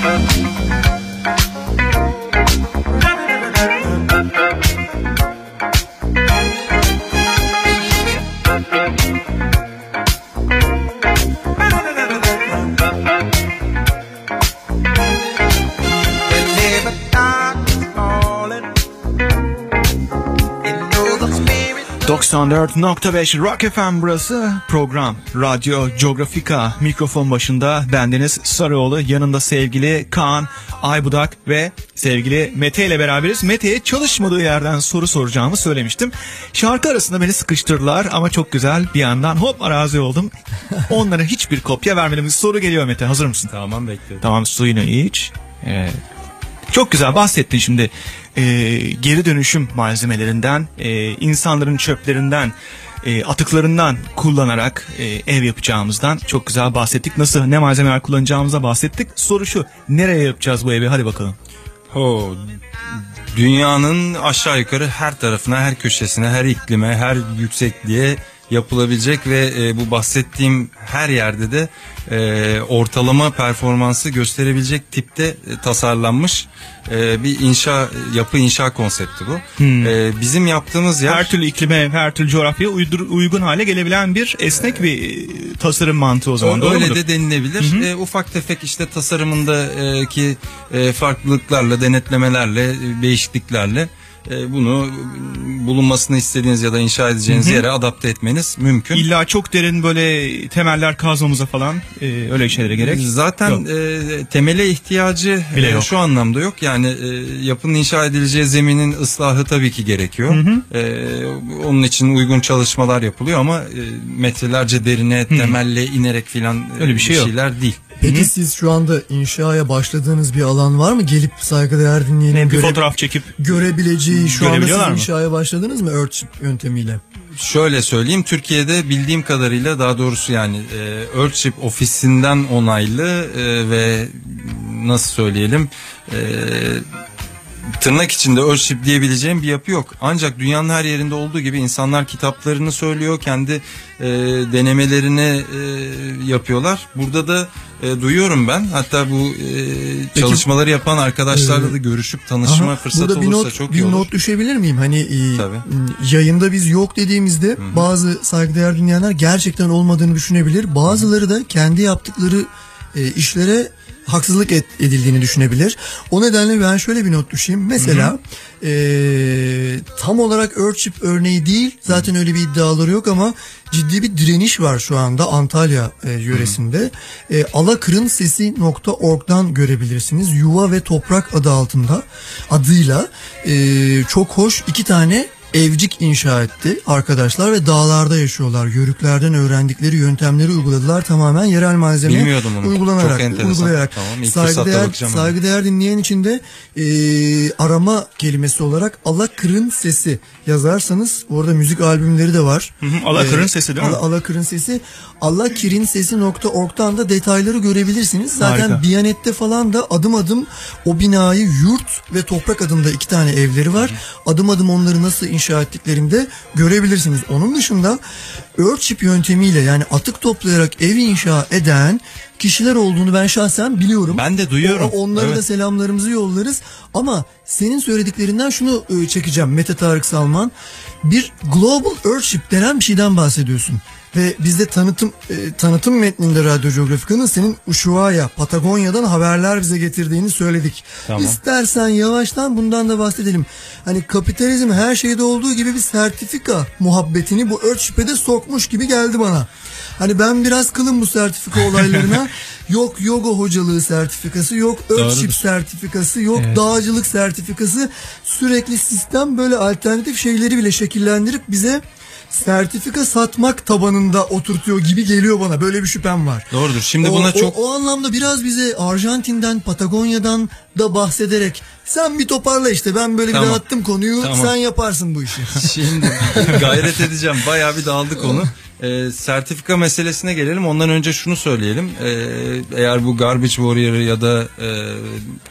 Thank you.
94.5 Rock FM burası program Radyo Geografika mikrofon başında bendeniz Sarıoğlu yanında sevgili Kaan Aybudak ve sevgili Mete ile beraberiz. Mete'ye çalışmadığı yerden soru soracağımı söylemiştim. Şarkı arasında beni sıkıştırdılar ama çok güzel bir yandan hop arazi oldum. Onlara hiçbir kopya vermedim. Soru geliyor Mete hazır mısın?
Tamam bekliyorum.
Tamam suyunu iç. Evet. Çok güzel bahsettin şimdi e, geri dönüşüm malzemelerinden, e, insanların çöplerinden, e, atıklarından kullanarak e, ev yapacağımızdan çok güzel bahsettik. Nasıl ne malzemeler kullanacağımıza bahsettik. Soru şu nereye yapacağız bu evi hadi bakalım.
Ho, dünyanın aşağı yukarı her tarafına, her köşesine, her iklime, her yüksekliğe yapılabilecek ve e, bu bahsettiğim her yerde de e, ortalama performansı gösterebilecek tipte e, tasarlanmış e, bir inşa yapı inşa konsepti bu.
Hmm.
E, bizim yaptığımız yer
Her türlü iklime, her türlü coğrafyaya uydur- uygun hale gelebilen bir esnek bir e, tasarım mantığı o zaman. Doğru
Öyle
mudur?
de denilebilir. E, ufak tefek işte tasarımındaki e, farklılıklarla, denetlemelerle, e, değişikliklerle bunu e, bulunmasını istediğiniz ya da inşa edeceğiniz
Hı hı.
yere adapte etmeniz mümkün.
İlla çok derin böyle temeller kazmamıza falan e, öyle şeylere gerek.
Zaten
yok.
e, temele ihtiyacı
Bile
e,
yok.
şu anlamda yok. Yani e, yapının inşa edileceği zeminin ıslahı tabii ki gerekiyor.
Hı
E, onun için uygun çalışmalar yapılıyor ama e, metrelerce derine temelle inerek filan
Öyle bir şey yok.
şeyler değil.
Peki siz şu anda inşaya başladığınız bir alan var mı? Gelip saygıdeğer dinleyenin
bir
göre-
fotoğraf çekip
görebileceği şu anda siz
mı?
inşaya başladınız mı Earthship yöntemiyle?
şöyle söyleyeyim Türkiye'de bildiğim kadarıyla daha doğrusu yani e, Earthship ofisinden onaylı e, ve nasıl söyleyelim e, tırnak içinde Earthship diyebileceğim bir yapı yok. Ancak dünyanın her yerinde olduğu gibi insanlar kitaplarını söylüyor, kendi e, denemelerini e, yapıyorlar. Burada da e, duyuyorum ben. Hatta bu e, çalışmaları yapan arkadaşlarla da görüşüp tanışma
Aha,
fırsatı
burada bir
olursa
not,
çok
bir
iyi olur.
not düşebilir miyim? Hani e,
Tabii.
yayında biz yok dediğimizde bazı saygıdeğer dinleyenler gerçekten olmadığını düşünebilir. Bazıları da kendi yaptıkları e, işlere haksızlık et- edildiğini düşünebilir. O nedenle ben şöyle bir not düşeyim. Mesela e, tam olarak Earthship örneği değil. Zaten öyle bir iddiaları yok ama ciddi bir direniş var şu anda Antalya e, yöresinde. E, alakırınsesi.org'dan görebilirsiniz. Yuva ve Toprak adı altında adıyla e, çok hoş iki tane evcik inşa etti arkadaşlar ve dağlarda yaşıyorlar. Yörüklerden öğrendikleri yöntemleri uyguladılar tamamen yerel malzeme uygulanarak. Uygulayarak.
Tamam,
saygıdeğer, saygıdeğer dinleyen için de e, arama kelimesi olarak Alakırın Sesi yazarsanız orada müzik albümleri de var.
Hı hı, Alakırın
E,
Sesi değil mi?
Ala- Alakırın Sesi. Allakirinsesi.org'dan da detayları görebilirsiniz. Zaten
Harika.
Biyanet'te falan da adım adım o binayı yurt ve toprak adında iki tane evleri var. Adım adım onları nasıl inşa ettiklerini de görebilirsiniz. Onun dışında Earthship yöntemiyle yani atık toplayarak ev inşa eden kişiler olduğunu ben şahsen biliyorum.
Ben de duyuyorum.
O- onlara da
Evet.
selamlarımızı yollarız. Ama senin söylediklerinden şunu e, çekeceğim Mete Tarık Salman. Bir Global Earthship denen bir şeyden bahsediyorsun. Ve bizde tanıtım e, tanıtım metninde Radyo Geografika'nın senin Ushuaia, Patagonya'dan haberler bize getirdiğini söyledik.
Tamam.
İstersen yavaştan bundan da bahsedelim. Hani kapitalizm her şeyde olduğu gibi bir sertifika muhabbetini bu Earthship'e de sokmuş gibi geldi bana. Hani ben biraz kılım bu sertifika olaylarına. yok yoga hocalığı sertifikası, yok
Doğrudur.
sertifikası, yok
Evet.
dağcılık sertifikası. Sürekli sistem böyle alternatif şeyleri bile şekillendirip bize sertifika satmak tabanında oturtuyor gibi geliyor bana. Böyle bir şüphem var.
Doğrudur. Şimdi
o,
buna
o-
çok
o, anlamda biraz bize Arjantin'den, Patagonya'dan da bahsederek sen bir toparla işte ben böyle
Tamam.
bir dağıttım konuyu
Tamam.
sen yaparsın bu işi.
Şimdi gayret edeceğim. Bayağı bir dağıldı konu. Ee, sertifika meselesine gelelim. Ondan önce şunu söyleyelim. Ee, eğer bu Garbage Warrior ya da e,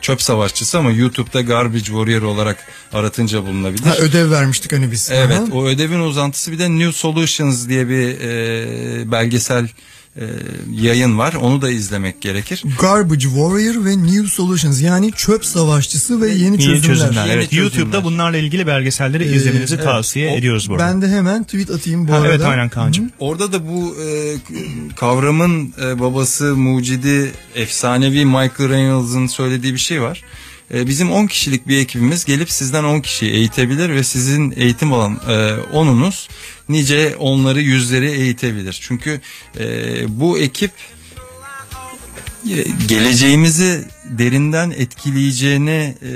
çöp savaşçısı ama YouTube'da Garbage Warrior olarak aratınca bulunabilir.
Ha, ödev vermiştik hani biz.
Evet
Aha.
o ödevin uzantısı bir de New Solutions diye bir e, belgesel e, yayın var. Onu da izlemek gerekir.
Garbage Warrior ve New Solutions yani çöp savaşçısı ve yeni,
Yeni
çözümler.
çözümler. Evet, YouTube'da bunlarla ilgili belgeselleri
Ee,
izlemenizi
evet.
tavsiye
O-
ediyoruz bu arada.
Ben de hemen tweet atayım bu
Ha,
arada.
evet, aynen Kaan'cığım.
Orada da bu e, kavramın e, babası mucidi efsanevi Michael Reynolds'ın söylediği bir şey var. E, bizim 10 kişilik bir ekibimiz gelip sizden 10 kişiyi eğitebilir ve sizin eğitim alan e, onunuz nice onları yüzleri eğitebilir. Çünkü e, bu ekip e, geleceğimizi derinden etkileyeceğine e,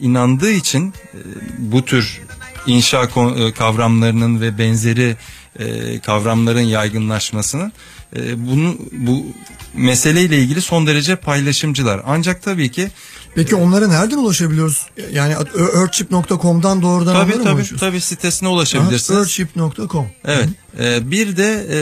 inandığı için e, bu tür inşa e, kavramlarının ve benzeri e, kavramların yaygınlaşmasını e, bunu bu meseleyle ilgili son derece paylaşımcılar. Ancak tabii ki
Peki onlara nereden ulaşabiliyoruz? Yani earthship.com'dan doğrudan onlara
tabii
mı
tabii tabii sitesine ulaşabilirsiniz.
Earthship.com.
Evet. E, bir de e,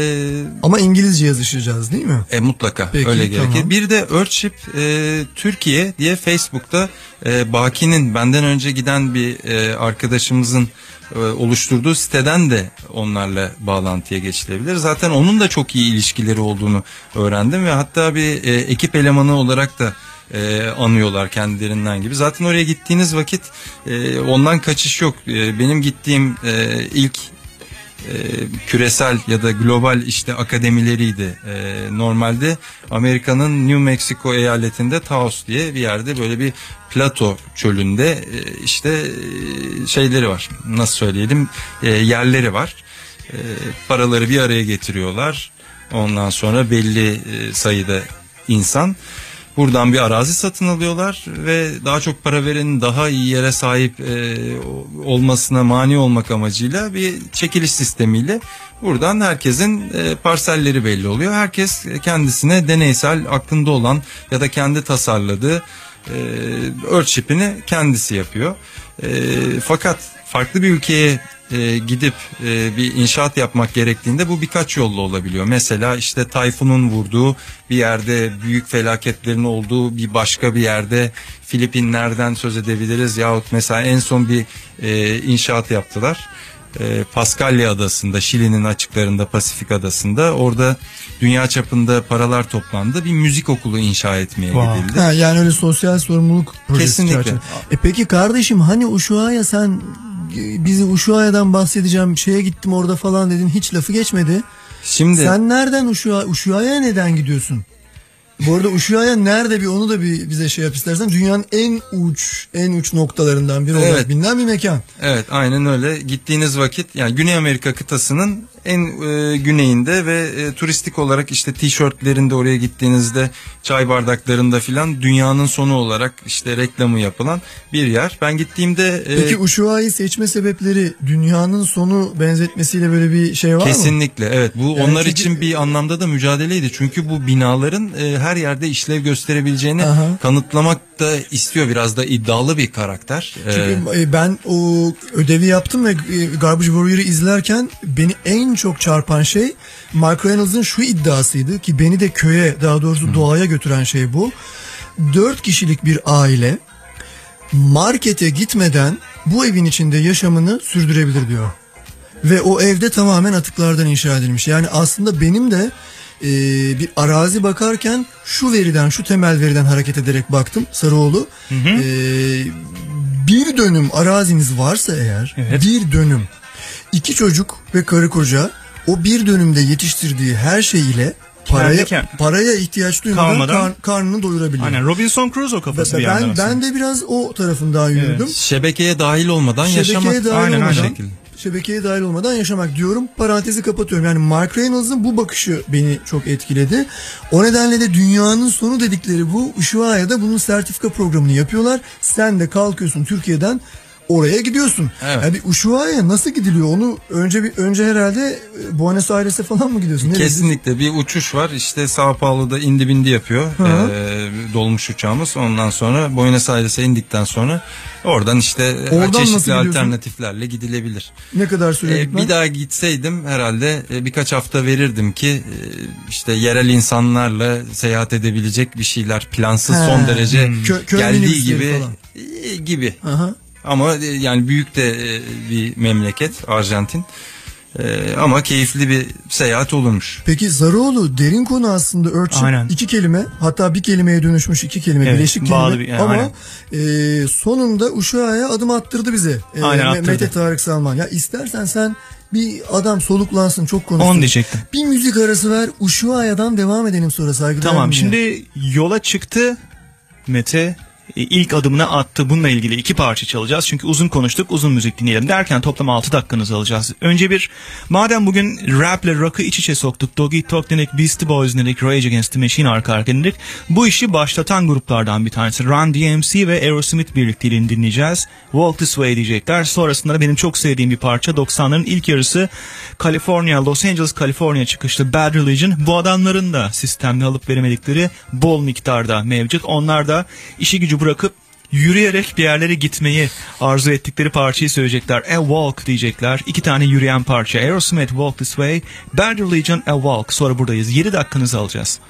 Ama İngilizce yazışacağız değil mi?
E, mutlaka
Peki,
öyle gerekir.
tamam.
Bir de Earthship e, Türkiye diye Facebook'ta e, Baki'nin benden önce giden bir e, arkadaşımızın e, oluşturduğu siteden de onlarla bağlantıya geçilebilir. Zaten onun da çok iyi ilişkileri olduğunu öğrendim ve hatta bir e, ekip elemanı olarak da e, anıyorlar kendilerinden gibi. Zaten oraya gittiğiniz vakit e, ondan kaçış yok. E, benim gittiğim e, ilk e, küresel ya da global işte akademileriydi. E, normalde Amerika'nın New Mexico eyaletinde Taos diye bir yerde böyle bir plato çölünde e, işte e, şeyleri var. Nasıl söyleyelim? E, yerleri var. E, paraları bir araya getiriyorlar. Ondan sonra belli e, sayıda insan Buradan bir arazi satın alıyorlar ve daha çok para verenin daha iyi yere sahip e, olmasına mani olmak amacıyla bir çekiliş sistemiyle buradan herkesin e, parselleri belli oluyor. Herkes kendisine deneysel aklında olan ya da kendi tasarladığı e, Earthship'ini kendisi yapıyor. E, fakat farklı bir ülkeye e, gidip e, bir inşaat yapmak gerektiğinde bu birkaç yolla olabiliyor. Mesela işte tayfunun vurduğu bir yerde büyük felaketlerin olduğu bir başka bir yerde Filipinlerden söz edebiliriz yahut mesela en son bir e, inşaat yaptılar. E, Paskalya adasında Şili'nin açıklarında Pasifik adasında orada dünya çapında paralar toplandı bir müzik okulu inşa etmeye gidildi.
Ha, yani öyle sosyal sorumluluk projesi
Kesinlikle.
E peki kardeşim hani Uşua'ya sen bizi Uşua'dan bahsedeceğim şeye gittim orada falan dedin hiç lafı geçmedi.
Şimdi
Sen nereden Uşua, Uşua'ya neden gidiyorsun? Bu arada Uşua'ya nerede bir onu da bir bize şey yap istersen. Dünyanın en uç en uç noktalarından biri olarak
Evet.
bilinen bir mekan.
Evet aynen öyle. Gittiğiniz vakit yani Güney Amerika kıtasının en e, güneyinde ve e, turistik olarak işte tişörtlerinde oraya gittiğinizde çay bardaklarında filan dünyanın sonu olarak işte reklamı yapılan bir yer. Ben gittiğimde e,
Peki Uşua'yı seçme sebepleri dünyanın sonu benzetmesiyle böyle bir şey var mı?
Kesinlikle evet bu
Yani
onlar
çünkü-
için bir anlamda da mücadeleydi. Çünkü bu binaların e, her yerde işlev gösterebileceğini
Aha.
kanıtlamak da istiyor. Biraz da iddialı bir karakter.
Çünkü e, ben o ödevi yaptım ve e, Garbage Warrior'ı izlerken beni en çok çarpan şey Mark Reynolds'ın şu iddiasıydı ki beni de köye daha doğrusu doğaya götüren şey bu. Dört kişilik bir aile markete gitmeden bu evin içinde yaşamını sürdürebilir diyor. Ve o evde tamamen atıklardan inşa edilmiş. Yani aslında benim de e, bir arazi bakarken şu veriden şu temel veriden hareket ederek baktım Sarıoğlu. E, bir dönüm araziniz varsa eğer bir dönüm iki çocuk ve karı koca o bir dönümde yetiştirdiği her şey ile paraya,
Kendi-
paraya ihtiyaç duymadan
Kalmadan-
kar- karnını doyurabiliyor.
Aynen Robinson Crusoe kafası bir yandan
ben, ben de biraz o tarafından yürüdüm.
Şebekeye dahil olmadan
Şebekeye
yaşamak.
dahil
Aynen aynı
olmadan,
şekilde.
şebekeye dahil olmadan yaşamak diyorum. Parantezi kapatıyorum. Yani Mark Reynolds'ın bu bakışı beni çok etkiledi. O nedenle de dünyanın sonu dedikleri bu Ushuaia'da bunun sertifika programını yapıyorlar. Sen de kalkıyorsun Türkiye'den oraya gidiyorsun.
Evet.
Yani bir Ushuaia'ya nasıl gidiliyor? Onu önce bir önce herhalde e, Buenos Aires'e falan mı gidiyorsun? Nereye
Kesinlikle bir uçuş var işte Sao Paulo'da indi bindi yapıyor. Ee, dolmuş uçağımız ondan sonra Buenos Aires'e indikten sonra oradan işte
Oradan nasıl
çeşitli alternatiflerle gidilebilir.
Ne kadar süre
Ee, bir daha gitseydim herhalde e, birkaç hafta verirdim ki e, işte yerel insanlarla seyahat edebilecek bir şeyler plansız
He.
son derece.
Kö-
geldiği gibi
falan.
e, gibi.
Aha.
Ama e, yani büyük de e, bir memleket Arjantin. E, ama keyifli bir seyahat olurmuş.
Peki Zaroğlu derin konu aslında Örçün
Aynen.
iki kelime hatta bir kelimeye dönüşmüş iki kelime
Evet,
bileşik
bağlı
kelime
bir- yani
ama
aynen.
e, sonunda Uşak'a adım attırdı bize. E,
Aynen, attırdı.
Mete Tarık Salman. Ya istersen sen bir adam soluklansın çok konuşsun.
Onu diyecektim.
Bir müzik arası ver Uşak'a'dan devam edelim sonra saygıdeğer
Tamam şimdi yola çıktı Mete ilk adımını attı. Bununla ilgili iki parça çalacağız. Çünkü uzun konuştuk, uzun müzik dinleyelim derken toplam 6 dakikanızı alacağız. Önce bir, madem bugün rap ile rock'ı iç içe soktuk, Doggy Talk dedik, Beastie Boys dedik, Rage Against the Machine arka arkaya dedik. Bu işi başlatan gruplardan bir tanesi. Run DMC ve Aerosmith birlikteliğini dinleyeceğiz. Walk This Way diyecekler. Sonrasında da benim çok sevdiğim bir parça 90'ların ilk yarısı California, Los Angeles, California çıkışlı Bad Religion. Bu adamların da sistemde alıp veremedikleri bol miktarda mevcut. Onlar da işi gücü bırakıp yürüyerek bir yerlere gitmeyi arzu ettikleri parçayı söyleyecekler. A Walk diyecekler. İki tane yürüyen parça. Aerosmith Walk This Way, Bad Religion A Walk. Sonra buradayız. 7 dakikanızı alacağız.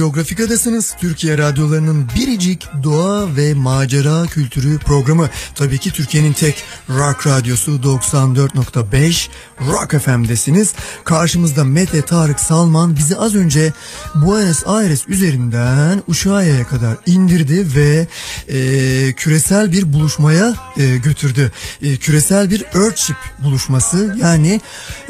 Radyo Coğrafika'dasınız. Türkiye radyolarının biricik doğa ve macera kültürü programı. Tabii ki Türkiye'nin tek rock radyosu 94.5 Rock FM'desiniz. Karşımızda Mete Tarık Salman bizi az önce Buenos Aires üzerinden Ushuaia'ya kadar indirdi ve e, küresel bir buluşmaya e, götürdü. E, küresel bir Earthship buluşması yani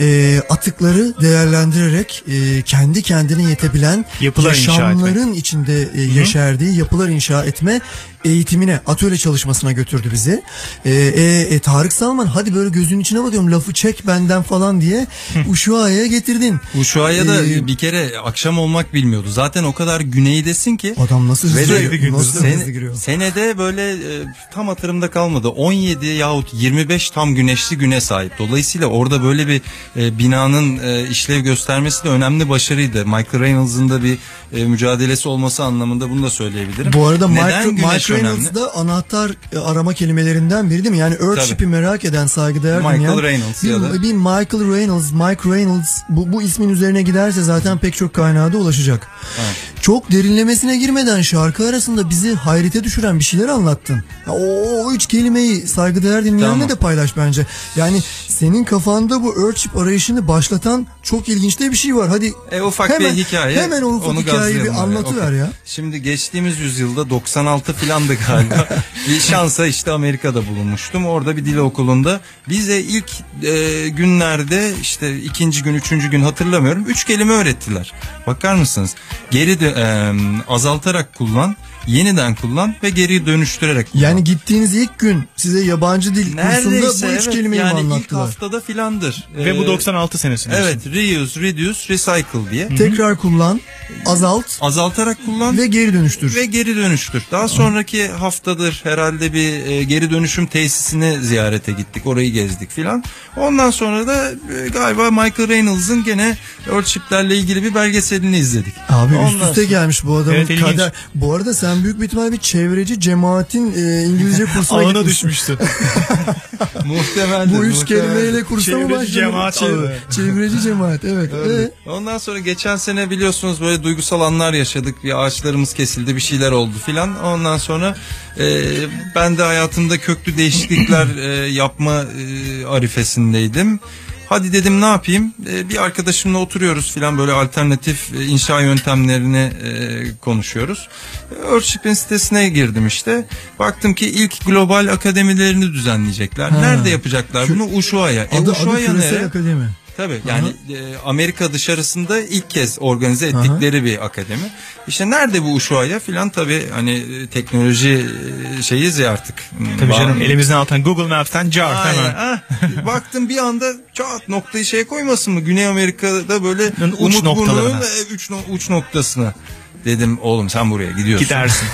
e, atıkları değerlendirerek e, kendi kendine yetebilen
Yapılar
yaşamların içinde e, yeşerdiği yapılar inşa etme eğitimine, atölye çalışmasına götürdü bizi. E, e, e, Tarık Salman hadi böyle gözünün içine bakıyorum lafı çek benden falan diye Uşuaya'ya getirdin.
Uşuaya'da
Ee,
bir kere akşam olmak bilmiyordu. Zaten o kadar güneydesin ki.
Adam nasıl hızlı giriyor, nasıl
sen-
hızlı giriyor.
Senede böyle e, tam hatırımda kalmadı. 17 yahut 25 tam güneşli güne sahip. Dolayısıyla orada böyle bir e, binanın e, işlev göstermesi de önemli başarıydı. Michael Reynolds'ın da bir e, mücadelesi olması anlamında bunu da söyleyebilirim.
Bu arada
Neden
Mike
önemli?
Reynolds da anahtar e, arama kelimelerinden biri değil mi? Yani Earthship'i merak eden, saygıdeğer
Michael
dinleyen
Reynolds
bir,
ya da-
bir Michael Reynolds, Mike Reynolds bu, bu ismin üzerine giderse zaten pek çok kaynağa da ulaşacak. Çok derinlemesine girmeden şarkı arasında bizi hayrete düşüren bir şeyler anlattın. Ya, o, o üç kelimeyi saygıdeğer dinleyenle
Tamam.
de paylaş bence. Yani senin kafanda bu Earthship arayışını başlatan çok ilginç de bir şey var. Hadi
E, ufak
hemen,
bir hikaye.
Hemen o ufak
Onu
hikayeyi bir anlatıver ya.
Şimdi geçtiğimiz yüzyılda 96 filandı galiba. bir şansa işte Amerika'da bulunmuştum. Orada bir dil okulunda bize ilk e, günlerde işte ikinci gün, üçüncü gün hatırlamıyorum. Üç kelime öğrettiler. Bakar mısınız? Geri de, e, azaltarak kullan, yeniden kullan ve geri dönüştürerek kullan.
Yani gittiğiniz ilk gün size yabancı dil kursunda
Neredeyse
bu üç
evet,
kelimeyi mi
yani ilk
anlattılar?
haftada filandır.
Ve bu
Ee,
96 senesinde.
Evet reuse, reduce, recycle diye.
Tekrar kullan, azalt
Azaltarak kullan
ve geri dönüştür.
ve geri dönüştür. Daha sonraki haftadır herhalde bir e, geri dönüşüm tesisine ziyarete gittik. Orayı gezdik filan. Ondan sonra da e, galiba Michael Reynolds'ın gene Earthship'lerle ilgili bir belgeselini izledik.
Abi üst
Ondan
üste gelmiş bu adamın
Evet,
kader. Bu arada sen büyük bir ihtimalle bir çevreci cemaatin e, İngilizce kursuna
Ağına
gitmişsin.
düşmüştü.
Muhtemeldir.
Bu üç kelimeyle kursa mı başladın?
cemaat.
Çevreci cemaat evet.
Evet.
Ee,
Ondan sonra geçen sene biliyorsunuz böyle duygusal anlar yaşadık. Bir ağaçlarımız kesildi, bir şeyler oldu filan. Ondan sonra e, ben de hayatımda köklü değişiklikler e, yapma e, arifesindeydim. Hadi dedim ne yapayım? E, bir arkadaşımla oturuyoruz filan böyle alternatif e, inşa yöntemlerini e, konuşuyoruz. E, Earthship'in sitesine girdim işte. Baktım ki ilk global akademilerini düzenleyecekler.
Ha.
Nerede yapacaklar bunu? Ushuaia. E,
Adı, adı
Ushuaia
Küresel
nere?
Akademi.
Tabii yani e, Amerika dışarısında ilk kez organize ettikleri bir akademi. İşte nerede bu Ushuaia filan tabii hani e, teknoloji e, şeyiz ya artık.
Tabii canım
Bağ-
elimizden altan Google Maps'ten car
Aynen.
hemen.
ah. Baktım bir anda çat noktayı şeye koymasın mı? Güney Amerika'da böyle
uç
Umut
noktalarına.
Uç, no- uç noktasına. Dedim oğlum sen buraya gidiyorsun.
Gidersin.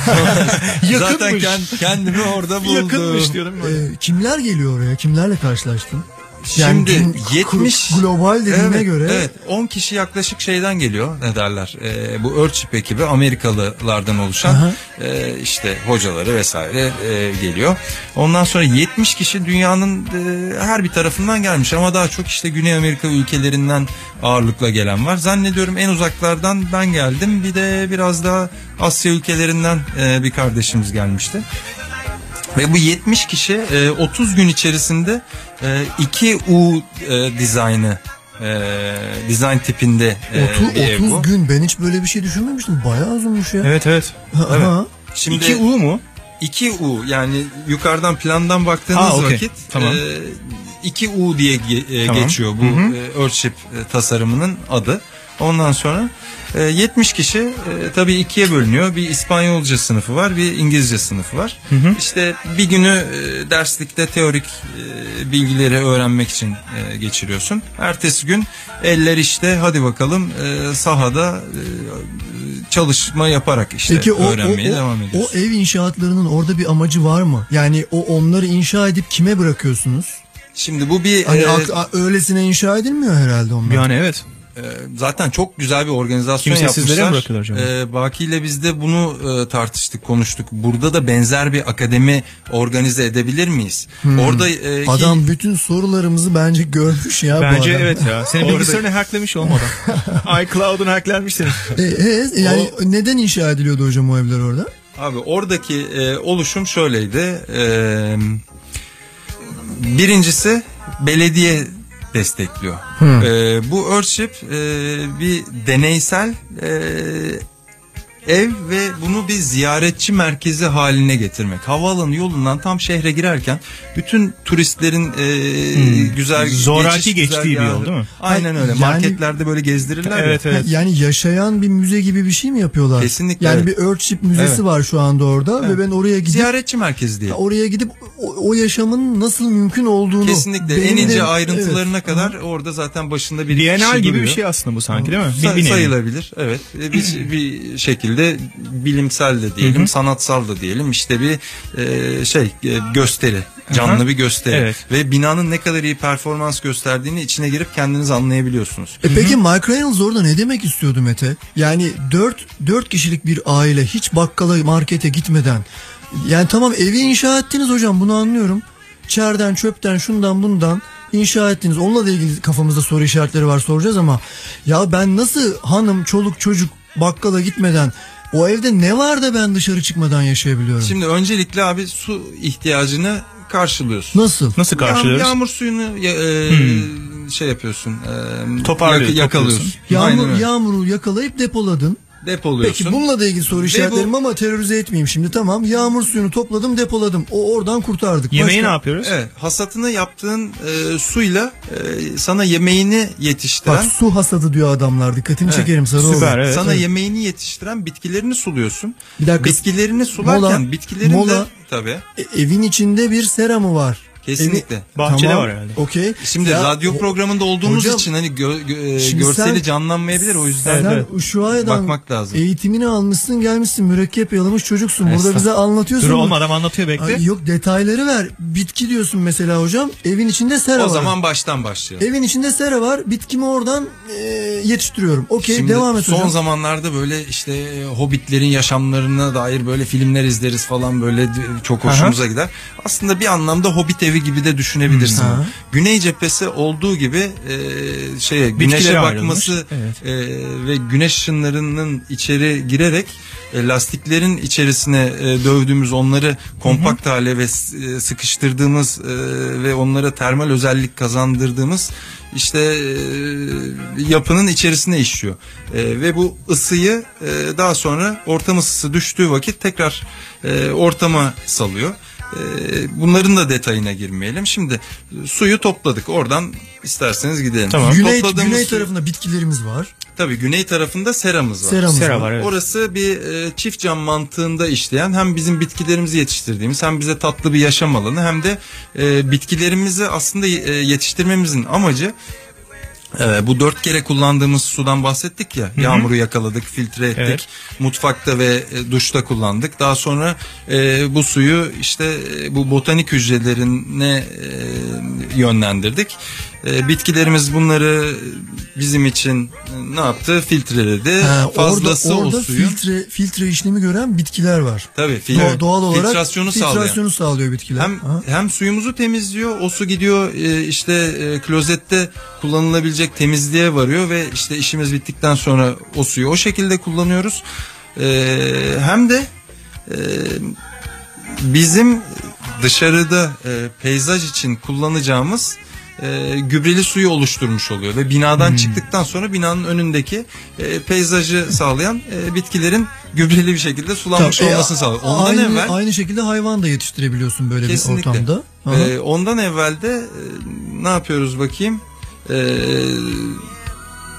Zaten kend- kendimi orada buldum.
Yakınmış diyorum.
Ee, kimler geliyor oraya? Kimlerle karşılaştın?
Şimdi
gün-
70
global dediğine
evet,
göre
evet 10 kişi yaklaşık şeyden geliyor ne derler e, bu Earthship ekibi Amerikalılardan oluşan
Aha.
e, işte hocaları vesaire e, geliyor. Ondan sonra 70 kişi dünyanın e, her bir tarafından gelmiş ama daha çok işte Güney Amerika ülkelerinden ağırlıkla gelen var. Zannediyorum en uzaklardan ben geldim bir de biraz daha Asya ülkelerinden e, bir kardeşimiz gelmişti. Ve bu 70 kişi e, 30 gün içerisinde e, 2U e, dizaynı e, dizayn tipinde e,
30,
bir ev
30
bu.
gün ben hiç böyle bir şey düşünmemiştim. Bayağı uzunmuş ya.
Evet evet.
Evet. Şimdi
2U mu?
2U yani yukarıdan plandan baktığınız
Ha, okey.
vakit
Tamam.
e, 2U diye ge- e,
Tamam.
geçiyor bu
Hı hı.
e, Earthship e, tasarımının adı. Ondan sonra e, 70 kişi e, tabii ikiye bölünüyor. Bir İspanyolca sınıfı var, bir İngilizce sınıfı var. İşte bir günü e, derslikte teorik e, bilgileri öğrenmek için e, geçiriyorsun. Ertesi gün eller işte hadi bakalım e, sahada e, çalışma yaparak işte
Peki o, o,
öğrenmeye
o,
devam ediyorsun.
o ev inşaatlarının orada bir amacı var mı? Yani o onları inşa edip kime bırakıyorsunuz?
Şimdi bu bir
Hani
e,
öylesine inşa edilmiyor herhalde onlar.
Yani evet.
E, zaten çok güzel bir organizasyon
mi
yapmışlar.
bırakıyorlar acaba?
E, Baki ile biz de bunu e, tartıştık, konuştuk. Burada da benzer bir akademi organize edebilir miyiz?
Hmm.
Orada e, ki-
Adam bütün sorularımızı bence görmüş ya bu
Bence
adam.
evet ya. Senin
Orada-
bilgisayarını hacklemiş olmadan. iCloud'un hacklenmiş senin.
E, e, yani neden inşa ediliyordu hocam o evler orada?
Abi oradaki e, oluşum şöyleydi. E, birincisi belediye destekliyor.
Hmm.
E, bu Earthship e, bir deneysel e, ev ve bunu bir ziyaretçi merkezi haline getirmek. Havaalanı yolundan tam şehre girerken bütün turistlerin e, güzel
Zoraki
geçiş
geçtiği bir
güzergahı-
yol değil mi?
Aynen öyle.
Yani-
Marketlerde böyle gezdirirler. ya.
Evet evet.
Yani yaşayan bir müze gibi bir şey mi yapıyorlar?
Kesinlikle,
Yani
evet.
bir Earthship müzesi
Evet.
var şu anda orada ve ben oraya gidip
Ziyaretçi merkezi diye.
oraya gidip o, o yaşamın nasıl mümkün olduğunu
Kesinlikle en
benim de-
ince ayrıntılarına
Evet.
kadar orada zaten başında bir
Bienal gibi bir
duruyor.
şey aslında bu sanki değil mi? Bir,
Sa-
bir
sayılabilir. Evet. E, Bir, bir şekilde bilimsel de diyelim, sanatsal da diyelim. İşte bir e, şey e, gösteri, canlı
Hı.
bir gösteri
Evet.
ve binanın ne kadar iyi performans gösterdiğini içine girip kendiniz anlayabiliyorsunuz.
E peki Mike Reynolds orada ne demek istiyordu Mete? Yani dört, dört kişilik bir aile hiç bakkala markete gitmeden yani tamam evi inşa ettiniz hocam bunu anlıyorum. Çerden çöpten şundan bundan inşa ettiniz. Onunla da ilgili kafamızda soru işaretleri var soracağız ama ya ben nasıl hanım çoluk çocuk bakkala gitmeden o evde ne var da ben dışarı çıkmadan yaşayabiliyorum?
Şimdi öncelikle abi su ihtiyacını karşılıyorsun.
Nasıl?
Nasıl karşılıyoruz?
Yağ- yağmur suyunu ya- e, şey yapıyorsun. E,
Toparlıyor,
yak- yakalıyorsun.
Yağmur, yağmuru yakalayıp depoladın.
Depoluyorsun.
Peki bununla da ilgili soru işaretlerim
bu-
ama terörize etmeyeyim şimdi tamam. Yağmur suyunu topladım depoladım. O oradan kurtardık.
Yemeği
Başka-
ne yapıyoruz?
Evet, hasatını yaptığın e, suyla e, sana yemeğini yetiştiren
Bak su hasadı diyor adamlar. Dikkatini
Evet,
çekerim Sarıoğlu.
süper, evet.
sana yemeğini yetiştiren bitkilerini suluyorsun.
Bir dakika.
Bitkilerini sularken
Mola,
bitkilerin de
mola.
tabii
E, evin içinde bir sera mı var?
Kesinlikle.
Bahçede
Tamam,
var herhalde.
Okey.
Şimdi
Ya,
radyo
o-
programında olduğumuz
hocam,
için hani gö- gö- e, görseli
sen-
canlanmayabilir o yüzden
Sen
Evet,
bakmak lazım.
eğitimini almışsın gelmişsin mürekkep yalamış çocuksun. Burada bize anlatıyorsun.
Dur oğlum adam anlatıyor bekle.
Ay, yok detayları ver. Bitki diyorsun mesela hocam. Evin içinde sera
o
var.
zaman baştan başlayalım.
Evin içinde sera var. Bitkimi oradan e, yetiştiriyorum. Okey devam et
son
hocam.
zamanlarda böyle işte e, hobbitlerin yaşamlarına dair böyle filmler izleriz falan böyle çok hoşumuza gider. Aslında bir anlamda hobbit evi gibi de düşünebilirsin.
Hı.
Güney cephesi olduğu gibi e, şeye güneşe bakması
Evet.
e, ve güneş ışınlarının içeri girerek e, lastiklerin içerisine e, dövdüğümüz onları kompakt hale ve e, sıkıştırdığımız e, ve onlara termal özellik kazandırdığımız işte e, yapının içerisine işliyor. E, ve bu ısıyı e, daha sonra ortam ısısı düştüğü vakit tekrar e, ortama salıyor. E, bunların da detayına girmeyelim. Şimdi e, suyu topladık. Oradan isterseniz gidelim.
Güney,
Topladığımız
güney
suyu-
tarafında bitkilerimiz var.
Tabii güney tarafında seramız var.
Seramız Sera var. var, evet.
Orası bir e, çift cam mantığında işleyen hem bizim bitkilerimizi yetiştirdiğimiz hem bize tatlı bir yaşam alanı hem de e, bitkilerimizi aslında e, yetiştirmemizin amacı e, bu dört kere kullandığımız sudan bahsettik ya.
hı.
Yağmuru yakaladık, filtre ettik.
Evet.
Mutfakta ve e, duşta kullandık. Daha sonra e, bu suyu işte e, bu botanik hücrelerine e, yönlendirdik. E, bitkilerimiz bunları bizim için e, ne yaptı? Filtreledi.
Ha,
Fazlası
orada orada
o suyun.
filtre filtre işlemi gören bitkiler var.
Tabii fil-
Doğa- doğal olarak
filtrasyonu sağlayan.
filtrasyonu sağlıyor bitkiler.
Hem
Aha.
hem suyumuzu temizliyor. O su gidiyor e, işte e, klozette kullanılabilecek temizliğe varıyor ve işte işimiz bittikten sonra o suyu o şekilde kullanıyoruz. E, hem de e, bizim dışarıda e, peyzaj için kullanacağımız e, gübreli suyu oluşturmuş oluyor ve binadan
Hmm.
çıktıktan sonra binanın önündeki e, peyzajı sağlayan e, bitkilerin gübreli bir şekilde sulanmış
Tabii, e,
olmasını sağlıyor. Ondan
aynı,
evvel
aynı şekilde hayvan da yetiştirebiliyorsun böyle
Kesinlikle.
bir ortamda. Aha.
Ee, ondan evvel de e, ne yapıyoruz bakayım? Ee,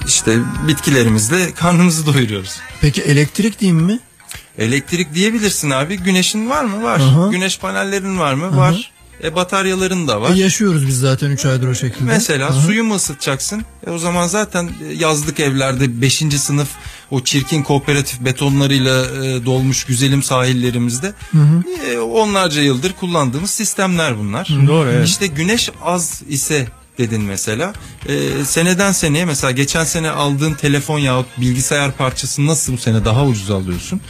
işte bitkilerimizle karnımızı doyuruyoruz.
Peki elektrik diyeyim mi?
Elektrik diyebilirsin abi. Güneşin var mı? Var.
Aha.
Güneş panellerin var mı?
Aha.
Var. E, bataryaların da var.
E, yaşıyoruz biz zaten 3 aydır o şekilde.
Mesela
Aha.
suyu mu ısıtacaksın? E, o zaman zaten e, yazlık evlerde 5. sınıf o çirkin kooperatif betonlarıyla e, dolmuş güzelim sahillerimizde
Hı hı.
e, onlarca yıldır kullandığımız sistemler bunlar.
Hı, doğru, evet.
İşte güneş az ise dedin mesela. E, seneden seneye mesela geçen sene aldığın telefon yahut bilgisayar parçası nasıl bu sene daha ucuz alıyorsun?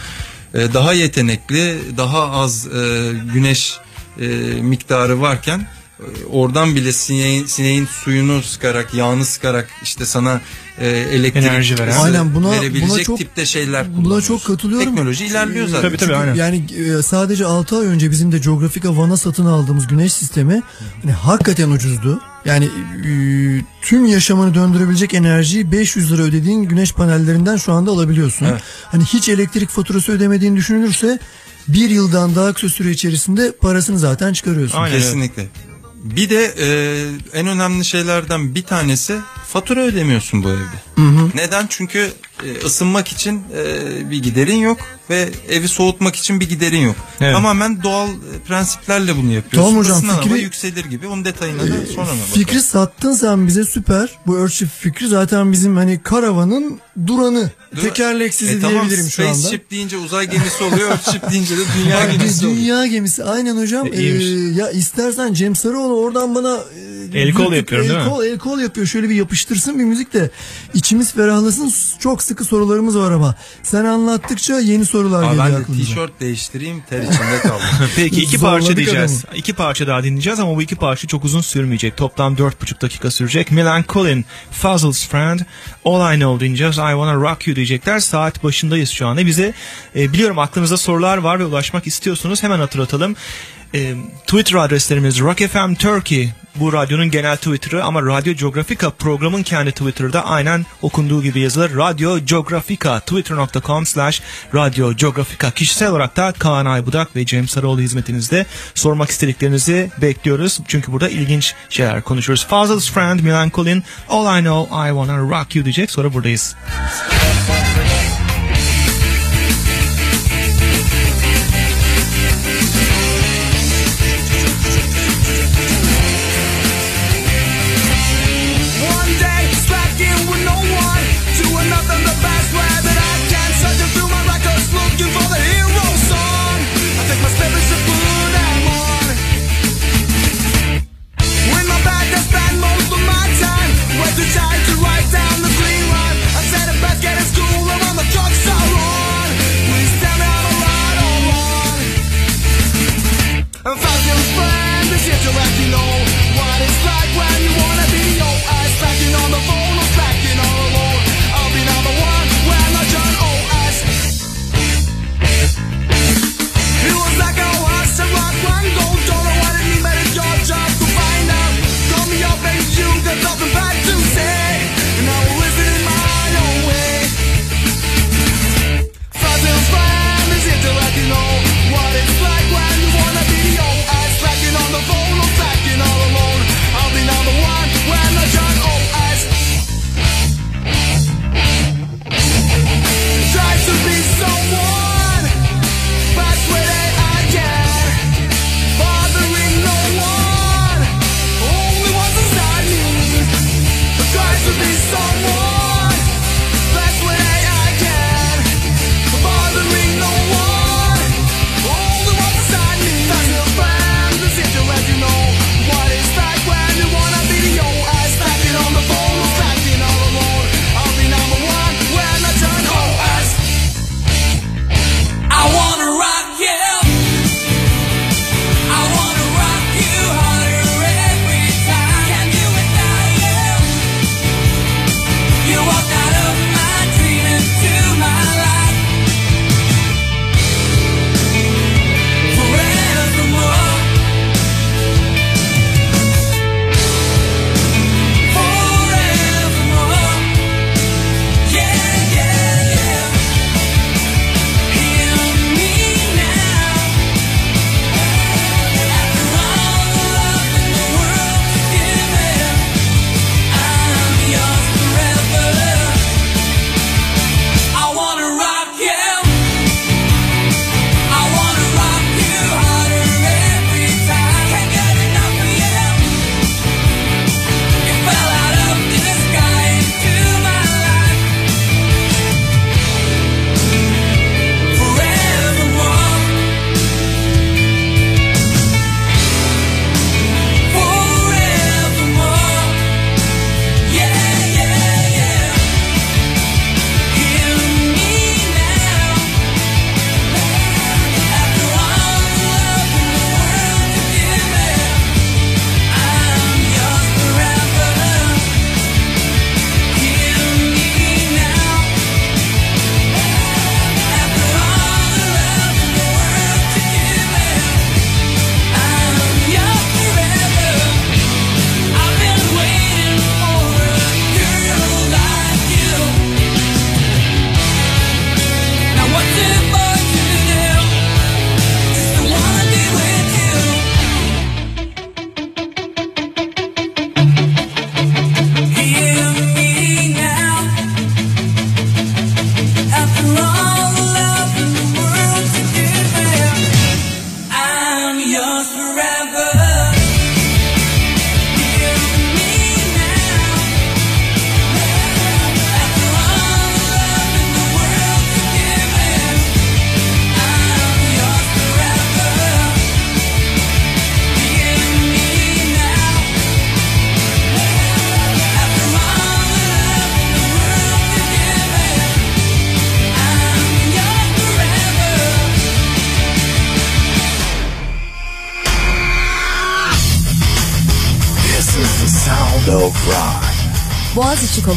E, daha yetenekli, daha az e, güneş e, miktarı varken e, oradan bile sineğin, sineğin suyunu sıkarak, yağını sıkarak işte sana e, elektrik
Enerji veren.
Aynen, buna-
verebilecek
buna çok-
tipte şeyler
Buna çok katılıyorum.
Teknoloji ilerliyor zaten.
Ee, çünkü Yani e, sadece 6 ay önce bizim de Geografika Van'a satın aldığımız güneş sistemi hani hakikaten ucuzdu. Yani e, tüm yaşamını döndürebilecek enerjiyi 500 lira ödediğin güneş panellerinden şu anda alabiliyorsun.
Evet.
Hani hiç elektrik faturası ödemediğin düşünülürse bir yıldan daha kısa süre içerisinde parasını zaten çıkarıyorsun.
Kesinlikle. Bir de e, en önemli şeylerden bir tanesi fatura ödemiyorsun bu evde.
Hı hı.
Neden? Çünkü e, ısınmak için e, bir giderin yok ve evi soğutmak için bir giderin yok.
Evet.
Tamamen doğal e, prensiplerle bunu yapıyorsun.
Tamam hocam,
Isınan
fikri-
yükselir gibi. Onun detayına da sonra mı bakalım?
Fikri sattın sen bize süper. Bu Earthship fikri zaten bizim hani karavanın duranı.
Değil mi?
Tekerleksizi
E tamam,
diyebilirim şu anda.
Spaceship deyince uzay gemisi oluyor. Earthship deyince de dünya gemisi oluyor.
Dünya gemisi aynen hocam.
E.
Ee, ya istersen Cem Sarıoğlu oradan bana e,
El kol yapıyorum,
el
değil mi?
kol, El kol yapıyor. Şöyle bir yapıştırsın bir müzik de içimiz ferahlasın. Çok sıkı sorularımız var ama. Sen anlattıkça yeni sorular
Aa,
geliyor
ben de
aklımıza.
tişört değiştireyim ter içinde kaldım.
Peki iki
Zorladık
parça diyeceğiz.
adamı.
İki parça daha dinleyeceğiz ama bu iki parça çok uzun sürmeyecek. Toplam dört buçuk dakika sürecek. Milan Collin, Fuzzle's Friend, All I Know dinleyeceğiz. I Wanna Rock You diyecekler. Saat başındayız şu anda. Bize e, biliyorum aklınızda sorular var ve ulaşmak istiyorsunuz. Hemen hatırlatalım. E, Twitter adreslerimiz Rock FM Turkey. Bu radyonun genel Twitter'ı ama Radyo Geografika programın kendi Twitter'da aynen okunduğu gibi yazılır. Radyo Geografika twitter.com slash Radyo Geografika kişisel olarak da Kaan Aybudak ve Cem Sarıoğlu hizmetinizde sormak istediklerinizi bekliyoruz. Çünkü burada ilginç şeyler konuşuyoruz. Fuzzle's Friend, Milan Collin, All I Know I Wanna Rock You diyecek sonra buradayız.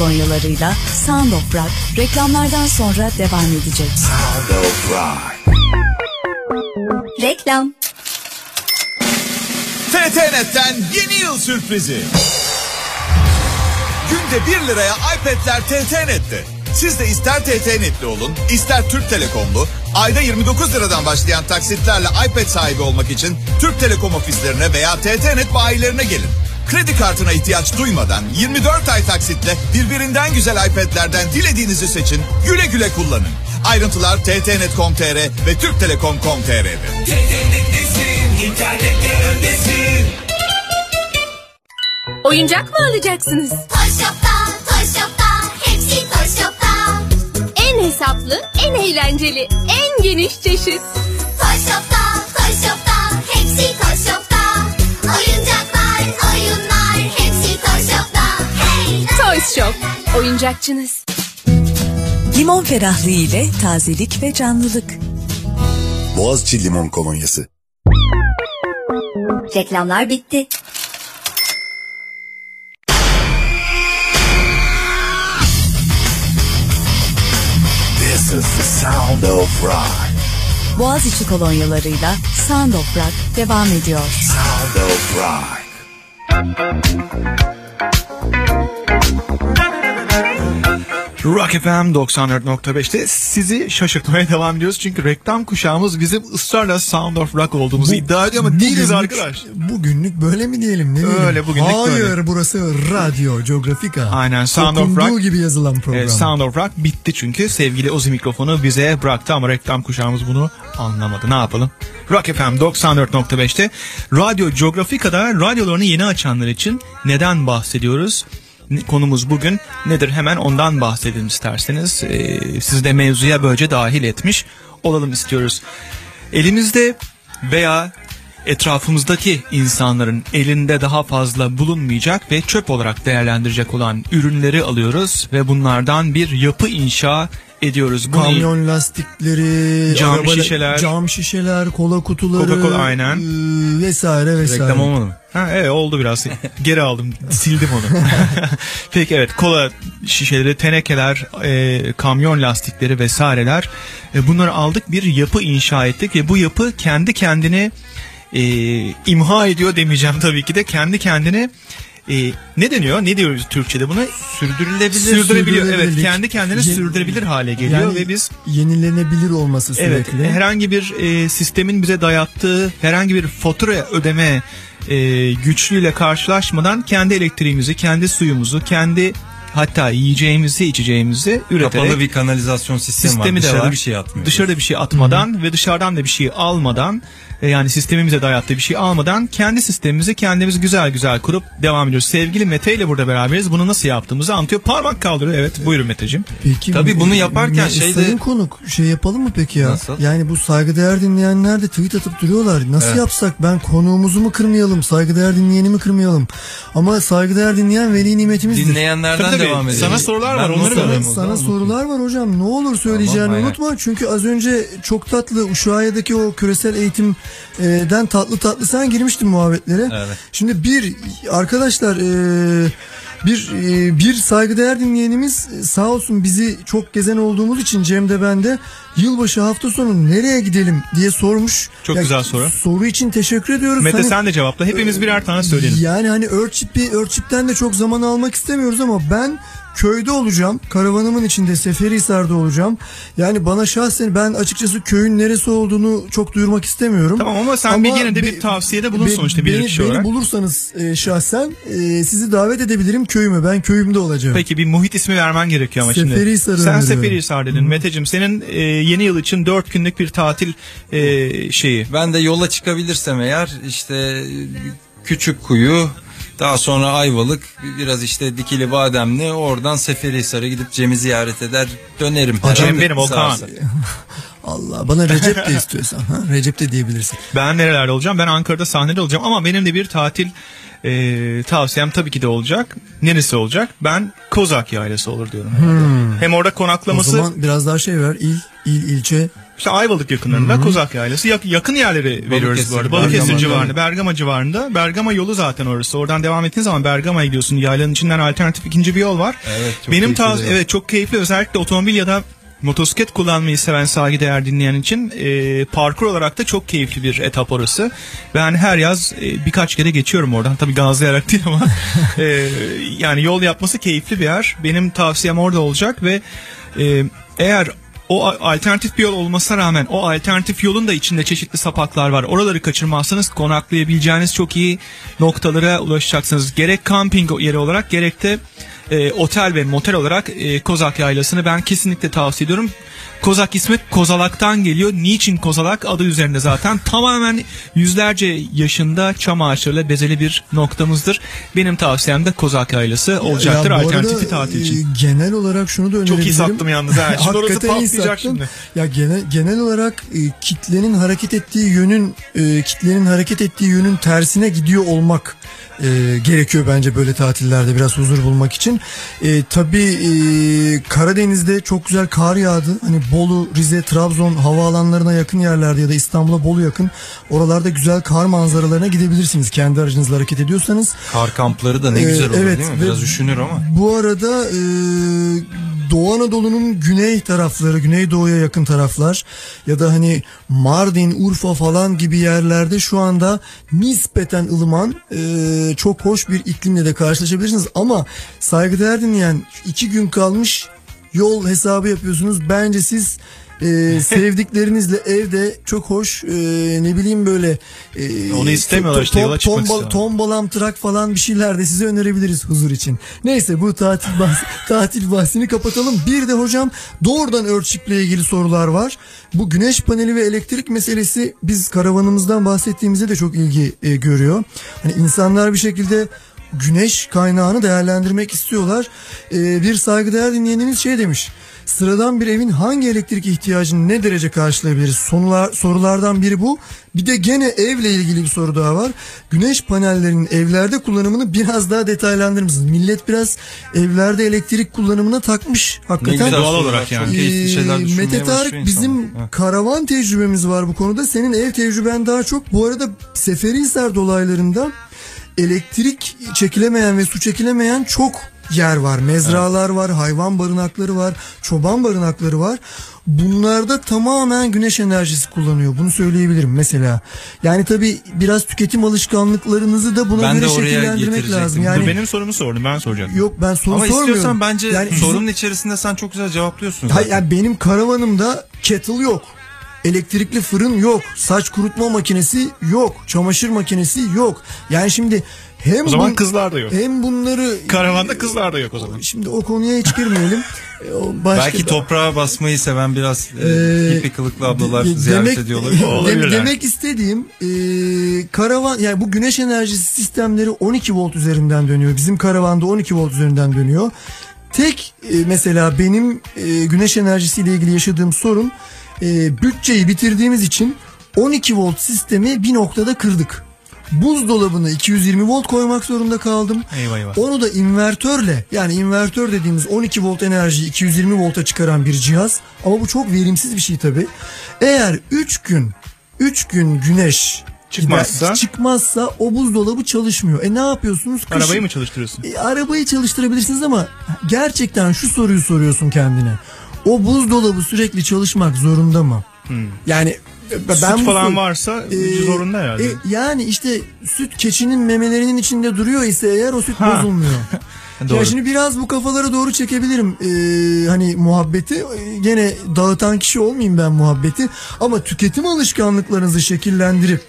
Kolonyalarıyla Sound of Rock reklamlardan sonra devam edecek.
Sound of Rock.
Reklam.
TTNet'ten yeni yıl sürprizi. Günde 1 liraya iPad'ler TTNet'te. Siz de ister TTNet'li olun, ister Türk Telekomlu, ayda 29 liradan başlayan taksitlerle iPad sahibi olmak için Türk Telekom ofislerine veya TTNet bayilerine gelin. Kredi kartına ihtiyaç duymadan 24 ay taksitle birbirinden güzel iPad'lerden dilediğinizi seçin, güle güle kullanın. Ayrıntılar ttnet.com.tr ve türktelekom.com.tr'de.
TTNet'tesin, internette öndesin.
Oyuncak mı alacaksınız?
Hepsi.
En hesaplı, en eğlenceli, en geniş çeşit.
Toşop'ta, Toşop'ta, hepsi Toşop'ta.
Toys Shop, oyuncakçınız.
Limon ferahlığı ile tazelik ve canlılık.
Boğaziçi Limon Kolonyası.
Reklamlar bitti.
This is the sound of rock.
Boğaziçi kolonyalarıyla Sound of Rock devam ediyor.
Sound of rock.
Rock FM 94.5'te sizi şaşırtmaya devam ediyoruz. Çünkü reklam kuşağımız bizim ısrarla Sound of Rock olduğumuzu iddia ediyor ama değiliz
bugünlük-
arkadaş.
Bugünlük böyle mi diyelim? Ne diyelim?
Öyle, bugünlük
Hayır
böyle.
burası radyo, geografika.
Aynen Sound of
Okunduğu
Rock.
gibi yazılan program.
Evet, Sound of Rock bitti çünkü sevgili Ozi mikrofonu bize bıraktı ama reklam kuşağımız bunu anlamadı. Ne yapalım? Rock FM 94.5'te Radyo Geografika'da radyolarını yeni açanlar için neden bahsediyoruz? Konumuz bugün nedir hemen ondan bahsedelim isterseniz. Ee, sizi de mevzuya böylece dahil etmiş olalım istiyoruz. Elimizde veya etrafımızdaki insanların elinde daha fazla bulunmayacak ve çöp olarak değerlendirecek olan ürünleri alıyoruz ve bunlardan bir yapı inşa ediyoruz. Bunu
Kamyon lastikleri,
Cam
araba-
şişeler.
cam şişeler, kola kutuları,
Coca-Cola, aynen.
ıı, vesaire vesaire.
mı?
Ha, evet oldu biraz. Geri aldım. Sildim onu. Peki evet kola şişeleri, tenekeler, e, kamyon lastikleri vesaireler e, bunları aldık bir yapı inşa ettik ve bu yapı kendi kendine e, imha ediyor demeyeceğim tabii ki de kendi kendine e, ne deniyor? Ne diyoruz Türkçe'de buna?
Sürdürülebilir.
Sürdürebiliyor. Evet kendi kendine
Ye-
sürdürülebilir hale geliyor
Yani
ve biz
yenilenebilir olması
Evet,
sürekli.
herhangi bir e, sistemin bize dayattığı herhangi bir fatura ödeme e, güçlüğüyle karşılaşmadan kendi elektriğimizi, kendi suyumuzu, kendi hatta yiyeceğimizi, içeceğimizi üreterek
Kapalı bir kanalizasyon sistemi,
sistemi
var.
de
Dışarı
var.
bir şey atmıyor.
Dışarıda bir şey atmadan ve dışarıdan da bir şey almadan e, yani sistemimize dayattığı bir şey almadan kendi sistemimizi kendimiz güzel güzel kurup devam ediyoruz. Sevgili Mete ile burada beraberiz. Bunu nasıl yaptığımızı anlatıyor. Parmak kaldırıyor. Evet buyurun Meteciğim.
Peki
Tabii bunu yaparken
ne-
şeyde-
Sayın konuk şey yapalım mı peki ya?
Nasıl?
Yani bu saygıdeğer dinleyenler de tweet atıp duruyorlar. Nasıl
Evet.
yapsak ben konuğumuzu mu kırmayalım? Saygıdeğer dinleyeni mi kırmayalım? Ama saygıdeğer dinleyen veli nimetimizdir.
Dinleyenlerden
Tabii tabii.
devam edelim.
Sana sorular var,
Ben
onları
not
Sana, sana sorular var hocam. Ne olur söyleyeceğini
Tamam, aynen.
unutma. Çünkü az önce çok tatlı Uşuaya'daki o küresel eğitimden tatlı tatlı sen girmiştin muhabbetlere.
Evet.
Şimdi bir arkadaşlar e, bir e, bir saygıdeğer dinleyenimiz e, sağ olsun bizi çok gezen olduğumuz için Cem de ben de yılbaşı hafta sonu nereye gidelim diye sormuş.
Çok güzel soru.
Soru için teşekkür ediyoruz.
Mete
Hani-
sen de cevapla. Hepimiz birer tane söyleyelim.
yani hani Örçip'i Örçip'ten de çok zaman almak istemiyoruz ama ben köyde olacağım. Karavanımın içinde Seferihisar'da olacağım. Yani bana şahsen ben açıkçası köyün neresi olduğunu çok duyurmak istemiyorum.
Tamam ama sen bir yine de bir tavsiyede bulun
be-
sonuçta bir
beni,
kişi
beni
olarak.
bulursanız e, şahsen e, sizi davet edebilirim köyüme. Ben köyümde olacağım.
Peki bir muhit ismi vermen gerekiyor ama şimdi.
Seferihisar'ı
Sen
öneriyorum.
Seferihisar dedin. Meteciğim senin e, yeni yıl için 4 günlük bir tatil e, şeyi.
Ben de yola çıkabilirsem eğer işte küçük kuyu daha sonra Ayvalık biraz işte Dikili Bademli oradan Seferihisar'a gidip Cem'i ziyaret eder dönerim.
Cem
Herhalde
benim, o Kaan.
sağ-
Allah bana Recep de istiyorsan. Ha? Recep de diyebilirsin.
Ben nerelerde olacağım? Ben Ankara'da sahnede olacağım ama benim de bir tatil e, tavsiyem tabii ki de olacak. Neresi olacak? Ben Kozak Yaylası olur diyorum.
Hmm.
Hem orada
O
konaklaması
zaman biraz daha şey ver. İl, il, ilçe.
İşte Ayvalık yakınlarında Kozak Yaylası. Yak- yakın yerleri veriyoruz
Balıkesir,
bu arada. Balıkesir
Bergama,
civarında, Bergama civarında. Bergama yolu zaten orası. Oradan devam ettiğin zaman Bergama'ya gidiyorsun. Yaylanın içinden alternatif ikinci bir yol var.
Evet, çok
Benim
keyifli
tavs
de.
evet çok keyifli özellikle otomobil ya da motosiklet kullanmayı seven saygıdeğer dinleyen için e, parkur olarak da çok keyifli bir etap orası. Ben her yaz e, birkaç kere geçiyorum oradan. Tabii gazlayarak değil ama e, yani yol yapması keyifli bir yer. Benim tavsiyem orada olacak ve e, eğer o alternatif bir yol olmasına rağmen o alternatif yolun da içinde çeşitli sapaklar var. Oraları kaçırmazsanız konaklayabileceğiniz çok iyi noktalara ulaşacaksınız. Gerek kamping yeri olarak gerek de e, otel ve motel olarak e, Kozak Yaylası'nı ben kesinlikle tavsiye ediyorum. Kozak ismi Kozalak'tan geliyor. Niçin Kozalak? Adı üzerinde zaten. Tamamen yüzlerce yaşında çam ağaçlarıyla bezeli bir noktamızdır. Benim tavsiyem de Kozak Yaylası olacaktır
Ya bu
alternatif
arada,
bir tatil için.
e, genel olarak şunu da
Çok iyi
önerebilirim.
sattım yalnız ha. Şimdi orası patlayacak şimdi.
Ya genel genel olarak e, kitlenin hareket ettiği yönün e, kitlenin hareket ettiği yönün tersine gidiyor olmak e, gerekiyor bence böyle tatillerde biraz huzur bulmak için. E, tabii e, Karadeniz'de çok güzel kar yağdı. Hani Bolu, Rize, Trabzon havaalanlarına yakın yerlerde ya da İstanbul'a Bolu yakın oralarda güzel kar manzaralarına gidebilirsiniz kendi aracınızla hareket ediyorsanız.
Kar kampları da ne
Ee,
güzel olur
evet,
değil mi? Biraz üşünür ama.
Bu arada e, Doğu Anadolu'nun güney tarafları, güneydoğuya yakın taraflar ya da hani Mardin, Urfa falan gibi yerlerde şu anda nispeten ılıman e, çok hoş bir iklimle de karşılaşabilirsiniz. Ama saygıdeğer dinleyen iki gün kalmış yol hesabı yapıyorsunuz. Bence siz e, sevdiklerinizle evde çok hoş e, ne bileyim böyle e,
Onu istemiyorlar işte, yola çıkmak
tombal- tombalam trak falan bir şeyler de size önerebiliriz huzur için. Neyse bu tatil bahs- tatil bahsini kapatalım. Bir de hocam doğrudan Earthship'le ilgili sorular var. Bu güneş paneli ve elektrik meselesi biz karavanımızdan bahsettiğimizde de çok ilgi e, görüyor. Hani insanlar bir şekilde güneş kaynağını değerlendirmek istiyorlar. E, bir saygıdeğer dinleyenimiz şey demiş. Sıradan bir evin hangi elektrik ihtiyacını ne derece karşılayabiliriz? Sorular, sorulardan biri bu. Bir de gene evle ilgili bir soru daha var. Güneş panellerinin evlerde kullanımını biraz daha detaylandırır mısınız? Millet biraz evlerde elektrik kullanımına takmış. Hakikaten.
Doğal olarak yani.
Ee, Mete Tarık bizim
insan. Ha.
karavan tecrübemiz var bu konuda. Senin ev tecrüben daha çok. Bu arada Seferihisar dolaylarında elektrik çekilemeyen ve su çekilemeyen çok yer var. Mezralar var, hayvan barınakları var, çoban barınakları var. Bunlarda tamamen güneş enerjisi kullanıyor. Bunu söyleyebilirim mesela. Yani tabii biraz tüketim alışkanlıklarınızı da buna
Ben
göre şekillendirmek lazım. Yani
benim sorumu sordum ben soracağım.
yok ben soru
Ama
sormuyorum.
istiyorsan bence
Yani
sorunun içerisinde sen çok güzel cevaplıyorsun.
Hayır yani benim karavanımda kettle yok. Elektrikli fırın yok. Saç kurutma makinesi yok. Çamaşır makinesi yok. Yani şimdi hem
O zaman
bun-
kızlar da yok.
Hem bunları
Karavanda kızlar da yok o zaman.
şimdi o konuya hiç girmeyelim. E, başka
Belki toprağa basmayı seven biraz e,
Ee,
hippi kılıklı ablalar
de-
ziyaret
demek,
ediyor
de- demek istediğim e, karavan yani bu güneş enerjisi sistemleri 12 volt üzerinden dönüyor. Bizim karavanda 12 volt üzerinden dönüyor. Tek e, mesela benim e, güneş enerjisiyle ilgili yaşadığım sorun e, bütçeyi bitirdiğimiz için 12 volt sistemi bir noktada kırdık. Buzdolabına 220 volt koymak zorunda kaldım.
Eyvah eyvah.
Onu da invertörle yani invertör dediğimiz 12 volt enerjiyi 220 volta çıkaran bir cihaz. Ama bu çok verimsiz bir şey tabi. Eğer 3 gün 3 gün güneş
Çıkmazsa?
gider- çıkmazsa o buzdolabı çalışmıyor. E ne yapıyorsunuz? Kışın-
Arabayı mı çalıştırıyorsun?
E, arabayı çalıştırabilirsiniz ama gerçekten şu soruyu soruyorsun kendine. O buzdolabı sürekli çalışmak zorunda mı? Yani e, ben
Süt
bu
falan
sor-
varsa
Ee,
zorunda herhalde.
e, yani işte süt keçinin memelerinin içinde duruyor ise eğer o süt
Ha.
bozulmuyor.
Doğru.
Ya şimdi biraz bu kafalara doğru çekebilirim ee, hani muhabbeti. Ee, gene dağıtan kişi olmayayım ben muhabbeti. Ama tüketim alışkanlıklarınızı şekillendirip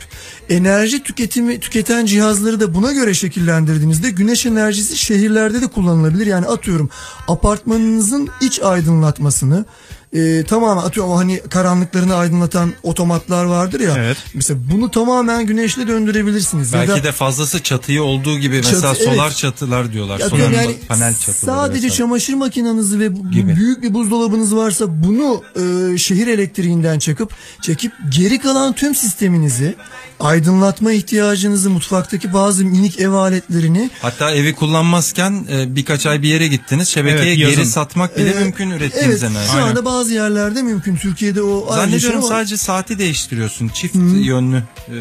enerji tüketimi tüketen cihazları da buna göre şekillendirdiğinizde güneş enerjisi şehirlerde de kullanılabilir. Yani atıyorum apartmanınızın iç aydınlatmasını e, tamamen atıyorum hani karanlıklarını aydınlatan otomatlar vardır ya
Evet.
mesela bunu tamamen güneşle döndürebilirsiniz ya
Belki
da
de fazlası çatıyı olduğu gibi mesela
Çatı,
solar
evet.
çatılar diyorlar.
Ya
solar
yani
panel çatıları.
sadece
vesaire.
çamaşır makinenizi ve
Gibi.
büyük bir buzdolabınız varsa bunu e, şehir elektriğinden çekip çekip geri kalan tüm sisteminizi aydınlatma ihtiyacınızı mutfaktaki bazı minik ev aletlerini
Hatta evi kullanmazken e, birkaç ay bir yere gittiniz. Şebekeye
Evet,
geri satmak bile
Evet,
mümkün ürettiğiniz
evet,
enerji.
şu anda bazı bazı yerlerde mümkün. Türkiye'de o ayrı şey
Zannediyorum
ama-
sadece saati değiştiriyorsun. Çift yönlü e,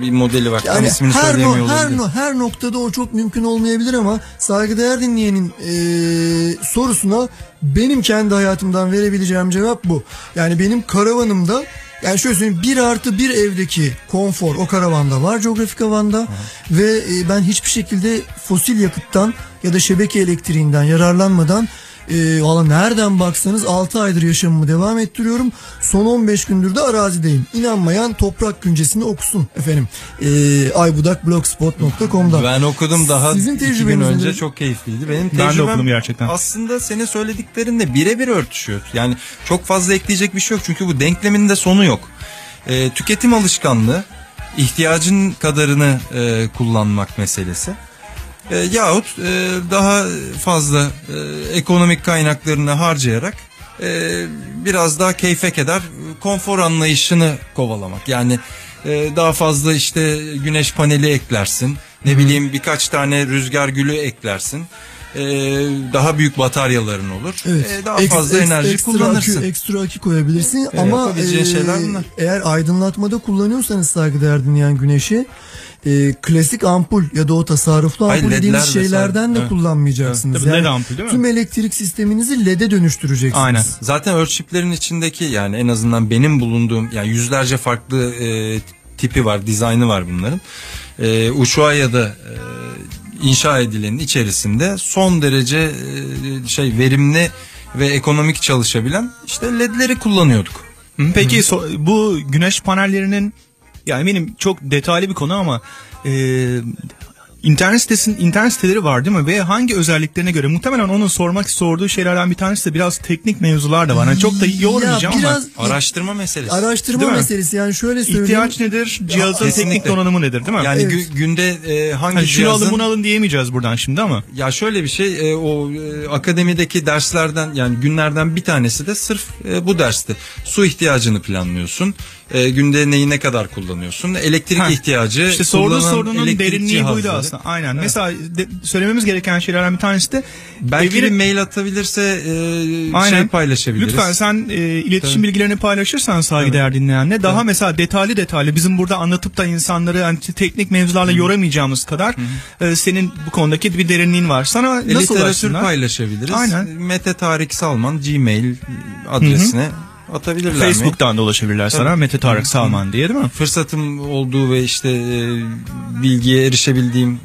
bir modeli var. Tam
Yani
ismini
her, no, her,
olabilirim.
no, her noktada o çok mümkün olmayabilir ama saygıdeğer dinleyenin eee, sorusuna benim kendi hayatımdan verebileceğim cevap bu. Yani benim karavanımda yani şöyle söyleyeyim bir artı bir evdeki konfor o karavanda var coğrafik havanda ve e, ben hiçbir şekilde fosil yakıttan ya da şebeke elektriğinden yararlanmadan e, valla nereden baksanız 6 aydır yaşamımı devam ettiriyorum. Son 15 gündür de arazideyim. İnanmayan toprak güncesini okusun efendim. E, aybudakblogspot.com'dan.
Ben okudum daha
Sizin
iki gün
tecrübeniz
önce
nedir?
çok keyifliydi. Benim
Ben de
tecrübem
okudum gerçekten.
aslında senin söylediklerinle birebir örtüşüyor. Yani çok fazla ekleyecek bir şey yok. Çünkü bu denklemin de sonu yok. Ee, tüketim alışkanlığı, ihtiyacın kadarını e, kullanmak meselesi. E, yahut e, daha fazla e, ekonomik kaynaklarını harcayarak e, biraz daha keyfe keder konfor anlayışını kovalamak. Yani e, daha fazla işte güneş paneli eklersin. Ne bileyim birkaç tane rüzgar gülü eklersin. E, daha büyük bataryaların olur.
Evet.
E, daha
Eks-
fazla
eks-
enerji
ekstra
kullanırsın.
Akü, ekstra akü koyabilirsin
Evet,
ama e,
şeyler bunlar.
eğer aydınlatmada kullanıyorsanız saygıdeğer dinleyen güneşi e, klasik ampul ya da o tasarruflu ampul
ledler
dediğimiz şeylerden de
Evet.
kullanmayacaksınız.
Evet. Tabii, led ampul değil mi?
Tüm elektrik sisteminizi LED'e dönüştüreceksiniz.
Zaten ölçüplerin içindeki yani en azından benim bulunduğum yani yüzlerce farklı e, tipi var, dizaynı var bunların. E, Ushuaia'da e, inşa edilenin içerisinde son derece e, şey verimli ve ekonomik çalışabilen işte ledleri kullanıyorduk.
Peki so- bu güneş panellerinin yani benim çok detaylı bir konu ama e, internet sitesin internet siteleri var değil mi ve hangi özelliklerine göre muhtemelen onun sormak sorduğu şeylerden bir tanesi de biraz teknik mevzular da var. Yani çok da yormayacağım ama
biraz-
Araştırma meselesi.
Araştırma
Değil mi?
meselesi yani şöyle söyleyeyim.
İhtiyaç nedir? Cihazın teknik donanımı nedir değil mi?
Yani gü- günde e, hangi
şunu
cihazın...
alın bunu alın diyemeyeceğiz buradan şimdi ama.
Ya şöyle bir şey e, o e, akademideki derslerden yani günlerden bir tanesi de sırf e, bu dersti. Su ihtiyacını planlıyorsun. E, günde neyi ne kadar kullanıyorsun? Elektrik
Ha,
ihtiyacı.
İşte sorduğu sorunun derinliği buydu
cihazları.
aslında. Aynen.
Evet.
Mesela de- söylememiz gereken şeylerden bir tanesi de
Belki
evini-
bir mail atabilirse e,
Aynen.
şey paylaşabiliriz.
Lütfen sen e, iletişim
Tabii.
bilgilerini paylaşırsan saygıdeğer dinleyenle daha mesela detaylı detaylı bizim burada anlatıp da insanları hani teknik mevzularla yoramayacağımız kadar e, senin bu konudaki bir derinliğin var. Sana
E,
nasıl
literatür
ulaşsınlar?
paylaşabiliriz.
Aynen.
Mete Tarık Salman Gmail adresine atabilirler mi?
Facebook'tan da ulaşabilirler sana
Tabii.
Mete Tarık Salman diye değil mi?
Fırsatım olduğu ve işte e, bilgiye erişebildiğim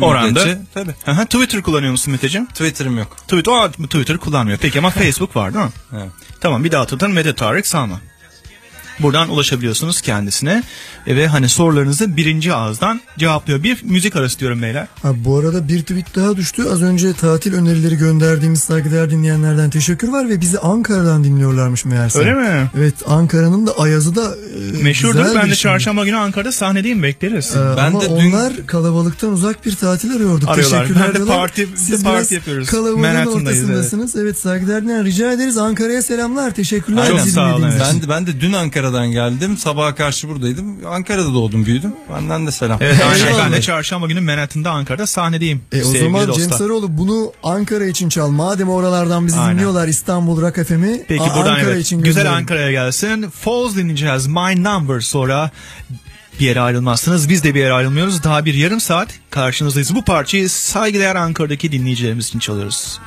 e,
Oranda.
müddetçe- Tabii.
Aha, Twitter kullanıyor musun Meteciğim?
Twitter'ım yok.
Twitter, o, Twitter kullanmıyor. Peki ama Facebook var değil mi?
Evet.
Tamam bir daha hatırlatın Mete Tarık Salman. Buradan ulaşabiliyorsunuz kendisine E, ve hani sorularınızı birinci ağızdan cevaplıyor. Bir müzik arası diyorum beyler.
Ha, bu arada bir tweet daha düştü. Az önce tatil önerileri gönderdiğimiz saygıdeğer dinleyenlerden teşekkür var ve bizi Ankara'dan dinliyorlarmış meğerse.
Öyle mi?
Evet Ankara'nın da Ayazı da e,
Meşhurdur.
güzel
Ben de çarşamba günü Ankara'da sahnedeyim bekleriz.
Ee, ama onlar kalabalıktan uzak bir tatil arıyorduk.
Arıyorlar.
Teşekkürler
Ben de
diyorlar.
parti- de
Siz
parti yapıyoruz.
Kalabalığın ortasındasınız. Evet, saygıdeğer dinleyen rica ederiz. Ankara'ya selamlar. Teşekkürler.
Aynen.
bizi dinlediğiniz için.
Ben de, ben de dün Ankara'dan geldim. Sabaha karşı buradaydım. Ankara'da doğdum büyüdüm. Benden de selam.
Evet aynen. Ben de çarşamba günü Manhattan'da Ankara'da sahnedeyim.
E, o zaman
dostlar.
Cem Sarıoğlu bunu Ankara için çal. Madem oralardan bizi
Aynen.
dinliyorlar İstanbul Rock FM'i.
Peki buradan
Ankara
evet.
için
Güzel. Ankara'ya gelsin. Falls dinleyeceğiz. My Number sonra bir yere ayrılmazsınız. Biz de bir yere ayrılmıyoruz. Daha bir yarım saat karşınızdayız. Bu parçayı saygıdeğer Ankara'daki dinleyicilerimiz için çalıyoruz.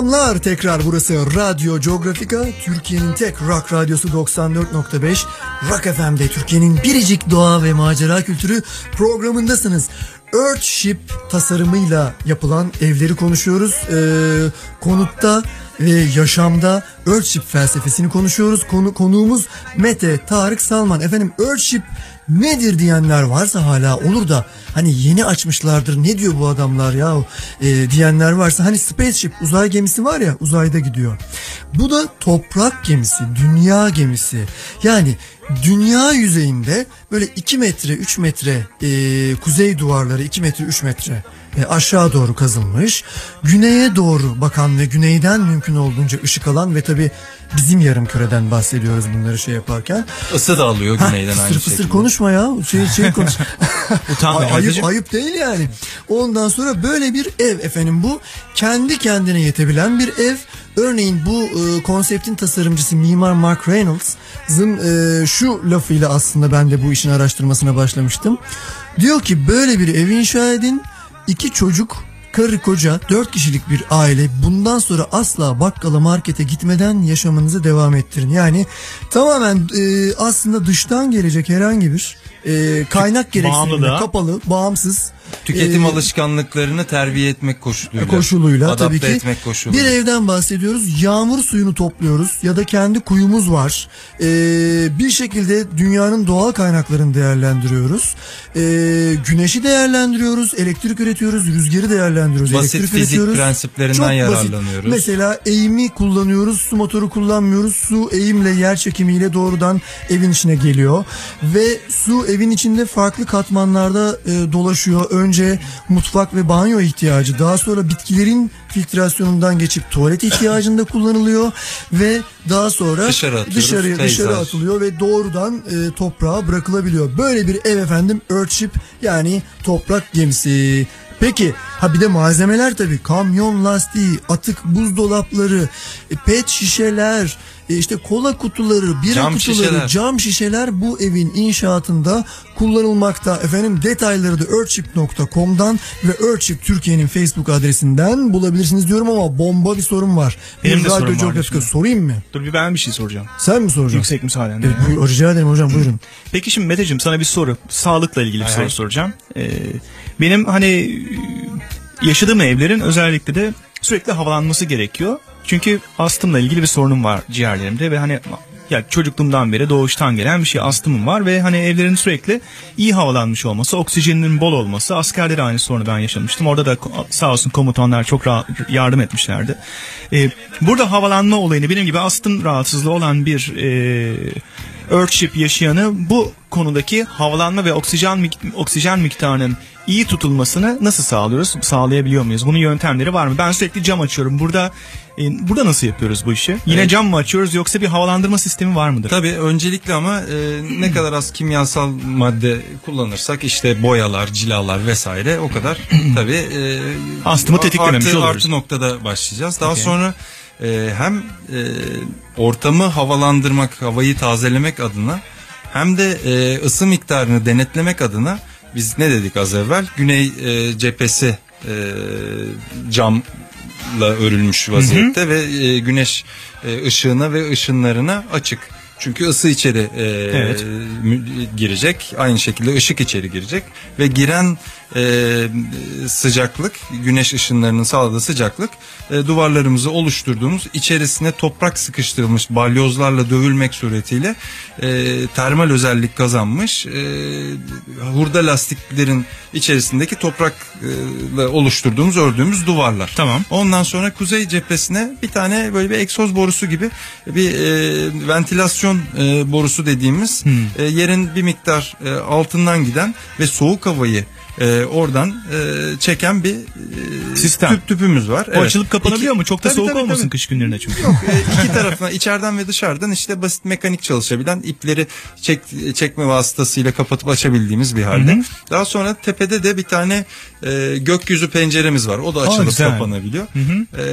Selamlar tekrar burası Radyo Geografika Türkiye'nin tek rock radyosu 94.5 Rock FM'de Türkiye'nin biricik doğa ve macera kültürü programındasınız. Earthship tasarımıyla yapılan evleri konuşuyoruz. Ee, konutta ve yaşamda Earthship felsefesini konuşuyoruz. Konu, konuğumuz Mete Tarık Salman. Efendim Earthship nedir diyenler varsa hala olur da hani yeni açmışlardır ne diyor bu adamlar ya e, diyenler varsa hani spaceship uzay gemisi var ya uzayda gidiyor. Bu da toprak gemisi, dünya gemisi. Yani dünya yüzeyinde böyle 2 metre 3 metre e, kuzey duvarları 2 metre 3 metre e, aşağı doğru kazılmış. Güneye doğru bakan ve güneyden mümkün olduğunca ışık alan ve tabi bizim yarım küreden bahsediyoruz bunları şey yaparken.
Isı da alıyor
Ha,
güneyden
fısır
aynı
fısır
şekilde.
konuşma ya. Şey, şey konuş.
Utanma
Ay- ayıp, ayıp değil yani. Ondan sonra böyle bir ev efendim bu. Kendi kendine yetebilen bir ev. Örneğin bu e, konseptin tasarımcısı mimar Mark Reynolds'ın e, şu lafıyla aslında ben de bu işin araştırmasına başlamıştım. Diyor ki böyle bir ev inşa edin. İki çocuk karı koca dört kişilik bir aile bundan sonra asla bakkala markete gitmeden yaşamınızı devam ettirin. Yani tamamen e, aslında dıştan gelecek herhangi bir e, kaynak gereksinimine
da.
kapalı, bağımsız.
Tüketim
e,
alışkanlıklarını terbiye etmek koşuluyla.
koşuluyla tabii ki
etmek koşuluyla.
bir evden bahsediyoruz. Yağmur suyunu topluyoruz ya da kendi kuyumuz var. Ee, bir şekilde dünyanın doğal kaynaklarını değerlendiriyoruz. Ee, güneşi değerlendiriyoruz, elektrik üretiyoruz, rüzgarı değerlendiriyoruz,
Basit
elektrik
fizik
üretiyoruz.
prensiplerinden
Çok basit.
yararlanıyoruz.
Mesela eğimi kullanıyoruz, su motoru kullanmıyoruz. Su eğimle yer çekimiyle doğrudan evin içine geliyor ve su evin içinde farklı katmanlarda e, dolaşıyor. Önce mutfak ve banyo ihtiyacı, daha sonra bitkilerin filtrasyonundan geçip tuvalet ihtiyacında kullanılıyor ve daha sonra
Dışarı atıyoruz,
dışarıya dışarı
peyzaj.
atılıyor ve doğrudan e, toprağa bırakılabiliyor. Böyle bir ev efendim Earthship yani toprak gemisi. Peki Ha bir de malzemeler tabii. Kamyon lastiği, atık buzdolapları, e, pet şişeler, e, işte kola kutuları, bira
Cam
kutuları,
şişeler.
cam şişeler bu evin inşaatında kullanılmakta. Efendim detayları da earthship.com'dan ve Earthship Türkiye'nin Facebook adresinden bulabilirsiniz diyorum ama bomba bir sorun var.
Benim
Bir
de sorum var şimdi.
sorayım mı?
Dur bir ben bir şey soracağım.
Sen mi soracaksın?
Yüksek müsaadenle.
Evet, buyur- rica ederim hocam buyurun.
Peki şimdi Meteciğim sana bir soru. Sağlıkla ilgili bir
Hay
soru
hay.
soracağım. Ee, benim hani yaşadığım evlerin özellikle de sürekli havalanması gerekiyor. Çünkü astımla ilgili bir sorunum var ciğerlerimde ve hani ya çocukluğumdan beri doğuştan gelen bir şey astımım var ve hani evlerin sürekli iyi havalanmış olması, oksijeninin bol olması. Askerde de aynı sorunu ben yaşamıştım. Orada da sağ olsun komutanlar çok rahat yardım etmişlerdi. Ee, burada havalanma olayını benim gibi astım rahatsızlığı olan bir e, Earthship yaşayanı bu konudaki havalanma ve oksijen oksijen miktarının iyi tutulmasını nasıl sağlıyoruz? Sağlayabiliyor muyuz? Bunun yöntemleri var mı? Ben sürekli cam açıyorum. Burada e, burada nasıl yapıyoruz bu işi? Yine
Evet.
cam mı açıyoruz yoksa bir havalandırma sistemi var mıdır?
Tabii öncelikle ama e, ne kadar az kimyasal madde kullanırsak işte boyalar, cilalar vesaire o kadar tabii e,
Astımı tetiklememiş
artı,
oluruz.
Artı noktada başlayacağız. Daha
Okey.
sonra e, hem e, ortamı havalandırmak, havayı tazelemek adına hem de e, ısı miktarını denetlemek adına biz ne dedik az evvel? Güney e, cephesi e, camla örülmüş vaziyette ve e, güneş e, ışığına ve ışınlarına açık. Çünkü ısı içeri e,
Evet.
girecek. Aynı şekilde ışık içeri girecek ve giren e, sıcaklık, güneş ışınlarının sağladığı sıcaklık e, duvarlarımızı oluşturduğumuz içerisine toprak sıkıştırılmış balyozlarla dövülmek suretiyle e, termal özellik kazanmış e, hurda lastiklerin içerisindeki toprakla oluşturduğumuz ördüğümüz duvarlar.
Tamam.
Ondan sonra kuzey cephesine bir tane böyle bir egzoz borusu gibi bir e, ventilasyon e, borusu dediğimiz
Hmm.
e, yerin bir miktar e, altından giden ve soğuk havayı e, oradan e, çeken bir e,
Sistem.
tüp tüpümüz var.
O açılıp kapanabiliyor
İki-
mu? Çok da
Tabii,
soğuk
tabii,
olmasın
tabii.
kış günlerinde çünkü.
Yok e, iki tarafına içeriden ve dışarıdan işte basit mekanik çalışabilen ipleri çek, çekme vasıtasıyla kapatıp açabildiğimiz bir halde.
Hı hı.
Daha sonra tepede de bir tane e, gökyüzü penceremiz var. O da
Aa,
açılıp
güzel.
kapanabiliyor.
Hı hı.
E,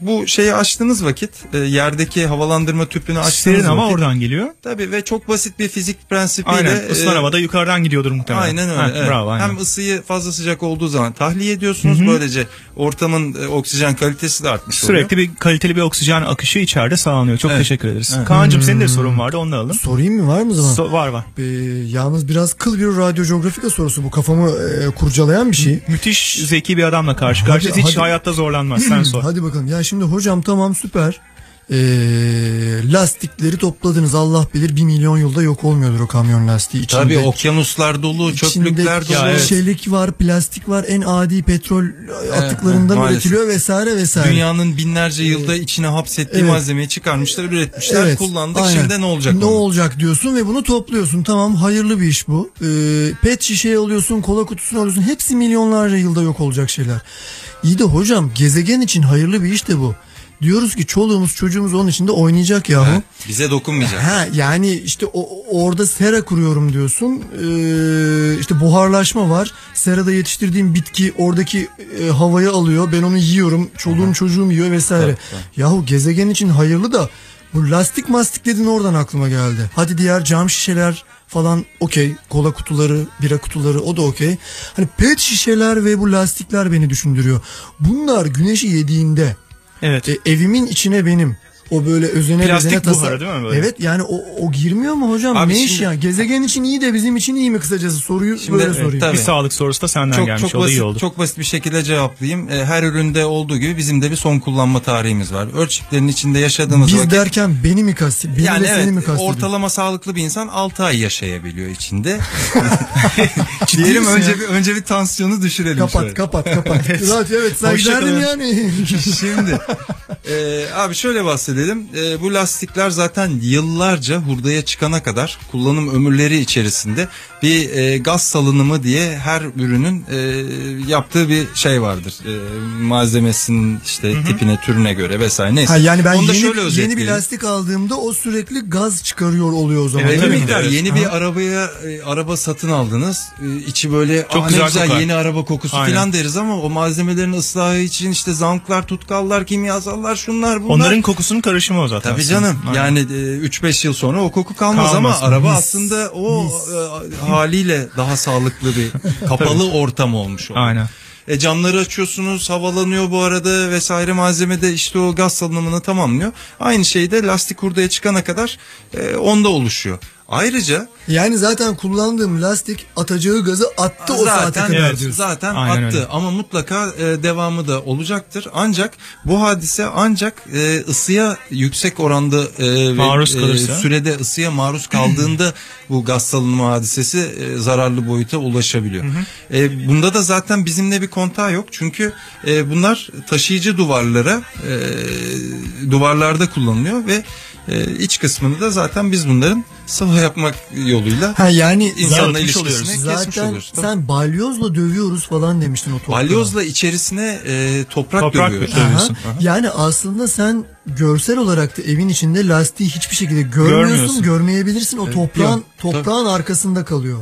bu şeyi açtığınız vakit e, yerdeki havalandırma tüpünü açtığınız
Serin hava
vakit
oradan geliyor.
tabii ve çok basit bir fizik prensibiyle
Aynen. Isınan
e,
havada yukarıdan gidiyordur muhtemelen.
Aynen öyle.
Heh,
evet.
Bravo aynen.
Hem ısıyı fazla sıcak olduğu zaman tahliye ediyorsunuz.
Hı hı.
Böylece ortamın e, oksijen kalitesi de artmış oluyor.
Sürekli bir kaliteli bir oksijen akışı içeride sağlanıyor. Çok
Evet.
teşekkür ederiz.
Evet.
Kaan'cığım senin de sorun vardı onu da alalım.
Sorayım mı var mı zaman?
So- var var.
Ee, yalnız biraz kıl bir radyo coğrafika sorusu bu kafamı e, kurcalayan bir şey.
Müthiş zeki bir adamla karşı karşıyayız. Hiç
hadi.
hayatta zorlanmaz. Sen sor.
Hadi bakalım. Ya şimdi hocam tamam süper. Ee, lastikleri topladınız Allah bilir bir milyon yılda yok olmuyordur o kamyon lastiği içinde.
Tabii okyanuslar dolu, çöplükler dolu.
çelik var, plastik var, en adi petrol atıklarından
evet,
üretiliyor vesaire vesaire.
Dünyanın binlerce yılda içine hapsettiği
Evet.
malzemeyi çıkarmışlar, üretmişler, kullandık.
aynen.
Şimdi ne olacak?
Ne
onun?
olacak diyorsun ve bunu topluyorsun. Tamam hayırlı bir iş bu. Ee, pet şişeyi alıyorsun, kola kutusunu alıyorsun. Hepsi milyonlarca yılda yok olacak şeyler. İyi de hocam gezegen için hayırlı bir iş de bu. Diyoruz ki çoluğumuz çocuğumuz onun içinde oynayacak yahu.
Ha, bize dokunmayacak.
Ha yani işte o, orada sera kuruyorum diyorsun. Ee, işte buharlaşma var. Serada yetiştirdiğim bitki oradaki e, havayı alıyor. Ben onu yiyorum. Çoluğum çocuğum yiyor vesaire. Yahu gezegen için hayırlı da bu lastik mastik dedin oradan aklıma geldi. Hadi diğer cam şişeler falan okey. Kola kutuları, bira kutuları o da okey. Hani pet şişeler ve bu lastikler beni düşündürüyor. Bunlar güneşi yediğinde
Evet.
e, evimin içine benim o böyle özene
Plastik
bezene tasa-
buharı değil mi böyle?
Evet yani o, o girmiyor mu hocam?
Abi
ne iş
şimdi-
ya? Gezegen için iyi de bizim için iyi mi kısacası? Soruyu
Şimdi,
böyle
evet,
sorayım.
tabii.
Bir sağlık sorusu da senden
Çok
gelmiş
çok
oldu iyi
basit
oldu.
çok basit bir şekilde cevaplayayım. E, Her üründe olduğu gibi bizim de bir son kullanma tarihimiz var. Ölçeklerin içinde yaşadığımız
Biz
vakit
derken beni mi kastediyor? Beni
yani
ve seni
evet
mi kastediyor?
ortalama sağlıklı bir insan 6 ay yaşayabiliyor içinde. Diyelim önce
ya?
bir önce bir tansiyonu düşürelim
Kapat
şöyle.
kapat kapat. evet, evet
Hoşça
saygılarım
kalın.
yani.
Şimdi Ee, abi şöyle bahsedelim. Ee, bu lastikler zaten yıllarca hurdaya çıkana kadar kullanım ömürleri içerisinde bir e, gaz salınımı diye her ürünün e, yaptığı bir şey vardır. E, malzemesinin işte tipine, türüne göre vesaire neyse.
Ha, yani ben
Onu
yeni,
şöyle
yeni bir lastik aldığımda o sürekli gaz çıkarıyor oluyor o zaman.
Evet,
değil
bir
mi?
miktar yeni
Ha.
bir arabaya e, araba satın aldınız. E, içi böyle
Çok
"Aa, ne
güzel
güzel
kokar."
yeni araba kokusu
Aynen.
falan deriz ama o malzemelerin ıslahı için işte zamklar, tutkallar, kimyasallar şunlar bunlar.
Onların kokusunun karışımı o zaten.
Tabii
aslında.
canım.
Aynen.
Yani e, 3-5 yıl sonra o koku kalmaz,
Kalmaz.
ama araba
Mis.
aslında o e, haliyle daha sağlıklı bir kapalı ortam olmuş oluyor.
Aynen.
E, camları açıyorsunuz havalanıyor bu arada vesaire malzeme de işte o gaz salınımını tamamlıyor. Aynı şey de lastik hurdaya çıkana kadar e, onda oluşuyor. Ayrıca
Yani zaten kullandığım lastik atacağı gazı attı o saate
zaten
kadar
evet,
diyorsun.
zaten
Aynen
attı
öyle.
ama mutlaka e, devamı da olacaktır. Ancak bu hadise ancak e, ısıya yüksek oranda e, ve,
Maruz
e,
kalırsa.
sürede ısıya maruz kaldığında bu gaz salınımı hadisesi e, zararlı boyuta ulaşabiliyor. E, bunda da zaten bizimle bir kontağı yok. Çünkü e, bunlar taşıyıcı duvarlara e, duvarlarda kullanılıyor ve e, iç kısmını da zaten biz bunların sıvı yapmak yoluyla
Ha yani
insanla
zaten-
ilişkisini kesmiş
Zaten
oluyoruz. Tabii.
sen balyozla dövüyoruz falan demiştin o toprağa.
Balyozla içerisine e, toprak,
Toprak
dövüyoruz.
dövüyorsun.
Aha. Yani aslında sen görsel olarak da evin içinde lastiği hiçbir şekilde görmüyorsun,
Görmüyorsun.
görmeyebilirsin. O toprağın
yok,
toprağın arkasında kalıyor.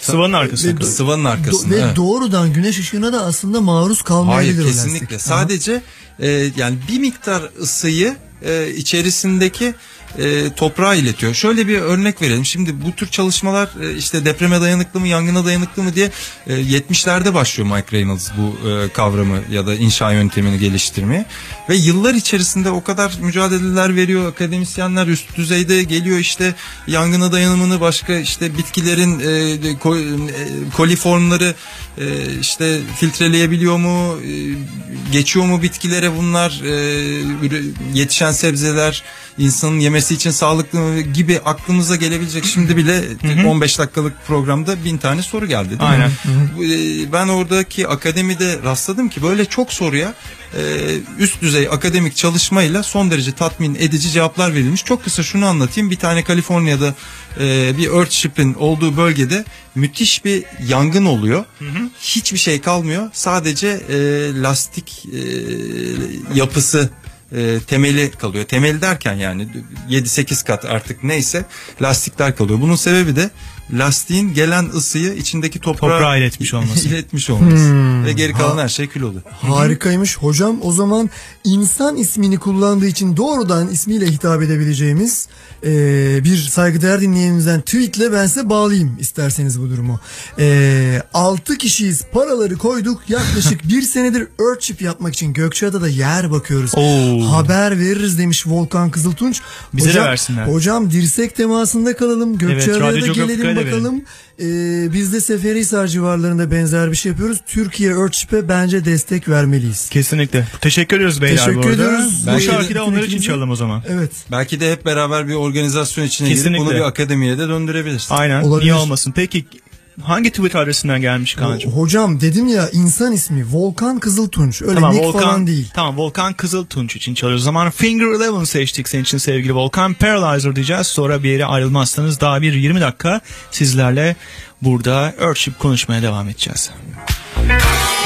Sıvanın arkasında.
Ve-
Sıvanın
Do-
arkasında.
ve
evet.
doğrudan güneş ışığına da aslında maruz kalmayabilir
Hayır
o lastik.
kesinlikle.
Aha.
Sadece e, yani bir miktar ısıyı e, içerisindeki e, toprağa iletiyor. Şöyle bir örnek verelim. Şimdi bu tür çalışmalar e, işte depreme dayanıklı mı, yangına dayanıklı mı diye e, 70'lerde başlıyor Mike Reynolds bu e, kavramı ya da inşa yöntemini geliştirmeye. Ve yıllar içerisinde o kadar mücadeleler veriyor. Akademisyenler üst düzeyde geliyor işte yangına dayanımını başka işte bitkilerin e, ko- e, koliformları e, işte filtreleyebiliyor mu? E, geçiyor mu bitkilere bunlar? E, yetişen sebzeler insanın yemesi için sağlıklı gibi aklımıza gelebilecek şimdi bile 15 dakikalık programda bin tane soru geldi değil mi?
Aynen.
Bu, e, Ben oradaki akademide rastladım ki böyle çok soruya e, üst düzey akademik çalışmayla son derece tatmin edici cevaplar verilmiş. Çok kısa şunu anlatayım. Bir tane Kaliforniya'da e, bir Earthship'in olduğu bölgede müthiş bir yangın oluyor. Hiçbir şey kalmıyor. Sadece lastik yapısı e, temeli kalıyor. Temeli derken yani 7-8 kat artık neyse lastikler kalıyor. Bunun sebebi de lastiğin gelen ısıyı içindeki toprağa,
Toprağa iletmiş olması.
iletmiş olması.
Hmm.
Ve geri kalan
Ha.
her şey kül oluyor.
Harikaymış hocam. O zaman insan ismini kullandığı için doğrudan ismiyle hitap edebileceğimiz eee, bir saygıdeğer dinleyenimizden tweetle ben size bağlayayım isterseniz bu durumu. Eee 6 kişiyiz paraları koyduk yaklaşık bir senedir Earthship yapmak için Gökçeada'da yer bakıyoruz.
Oo.
Haber veririz demiş Volkan Kızıltunç.
Bize de
hocam,
versinler.
Hocam dirsek temasında kalalım. Gökçeada'ya
Radyo
da gelelim bakalım. Ee, biz de Seferihisar civarlarında benzer bir şey yapıyoruz. Türkiye Earthship'e bence destek vermeliyiz.
Kesinlikle. Teşekkür ediyoruz beyler
Teşekkür
bu arada.
ediyoruz.
Bu
Belki de-
şarkıyı da onlar için çalalım o zaman.
Evet.
Belki de hep beraber bir organizasyon içine girip
Kesinlikle.
bunu bir akademiye de döndürebiliriz.
Aynen.
Olabilir.
Niye olmasın? Peki hangi tweet adresinden gelmiş Kaan'cığım?
Hocam dedim ya insan ismi Volkan Kızıltunç. Öyle
Tamam
nick
Volkan
falan değil.
Tamam Volkan Kızıltunç için çalıyoruz. O zaman Finger Eleven seçtik senin için sevgili Volkan. Paralyzer diyeceğiz. Sonra bir yere ayrılmazsanız daha bir 20 dakika sizlerle burada Earthship konuşmaya devam edeceğiz.
I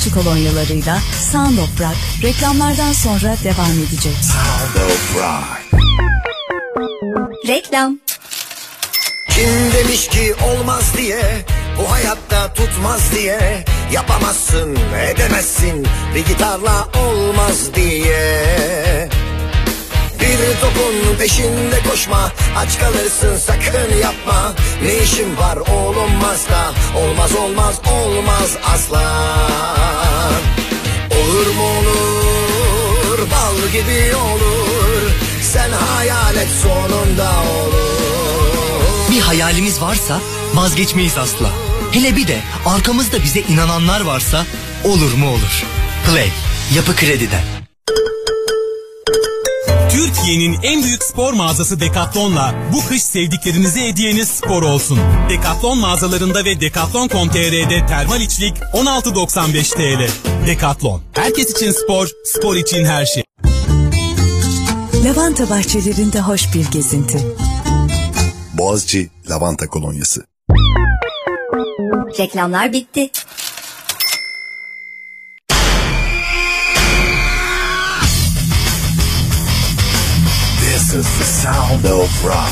Boğaziçi kolonyalarıyla Sound of Rock reklamlardan sonra devam edecek.
Sound of rock.
Reklam.
Kim demiş ki olmaz diye Bu hayatta tutmaz diye Yapamazsın edemezsin Bir gitarla olmaz diye Bir topun peşinde koşma. Aç kalırsın sakın yapma. Ne işin var olunmaz da Olmaz olmaz olmaz asla. Olur mu olur? Bal gibi olur. Sen hayal et sonunda olur.
Bir hayalimiz varsa vazgeçmeyiz asla. Hele bir de arkamızda bize inananlar varsa olur mu olur. Play, Yapı Kredi'den.
Türkiye'nin en büyük spor mağazası Decathlon'la bu kış sevdiklerinize hediyeniz spor olsun. Decathlon mağazalarında ve Decathlon.com.tr'de termal içlik 16.95 TL. Decathlon. Herkes için spor, spor için her şey.
Lavanta bahçelerinde hoş bir gezinti.
Boğaziçi Lavanta Kolonyası.
Reklamlar bitti.
This is the sound of rock.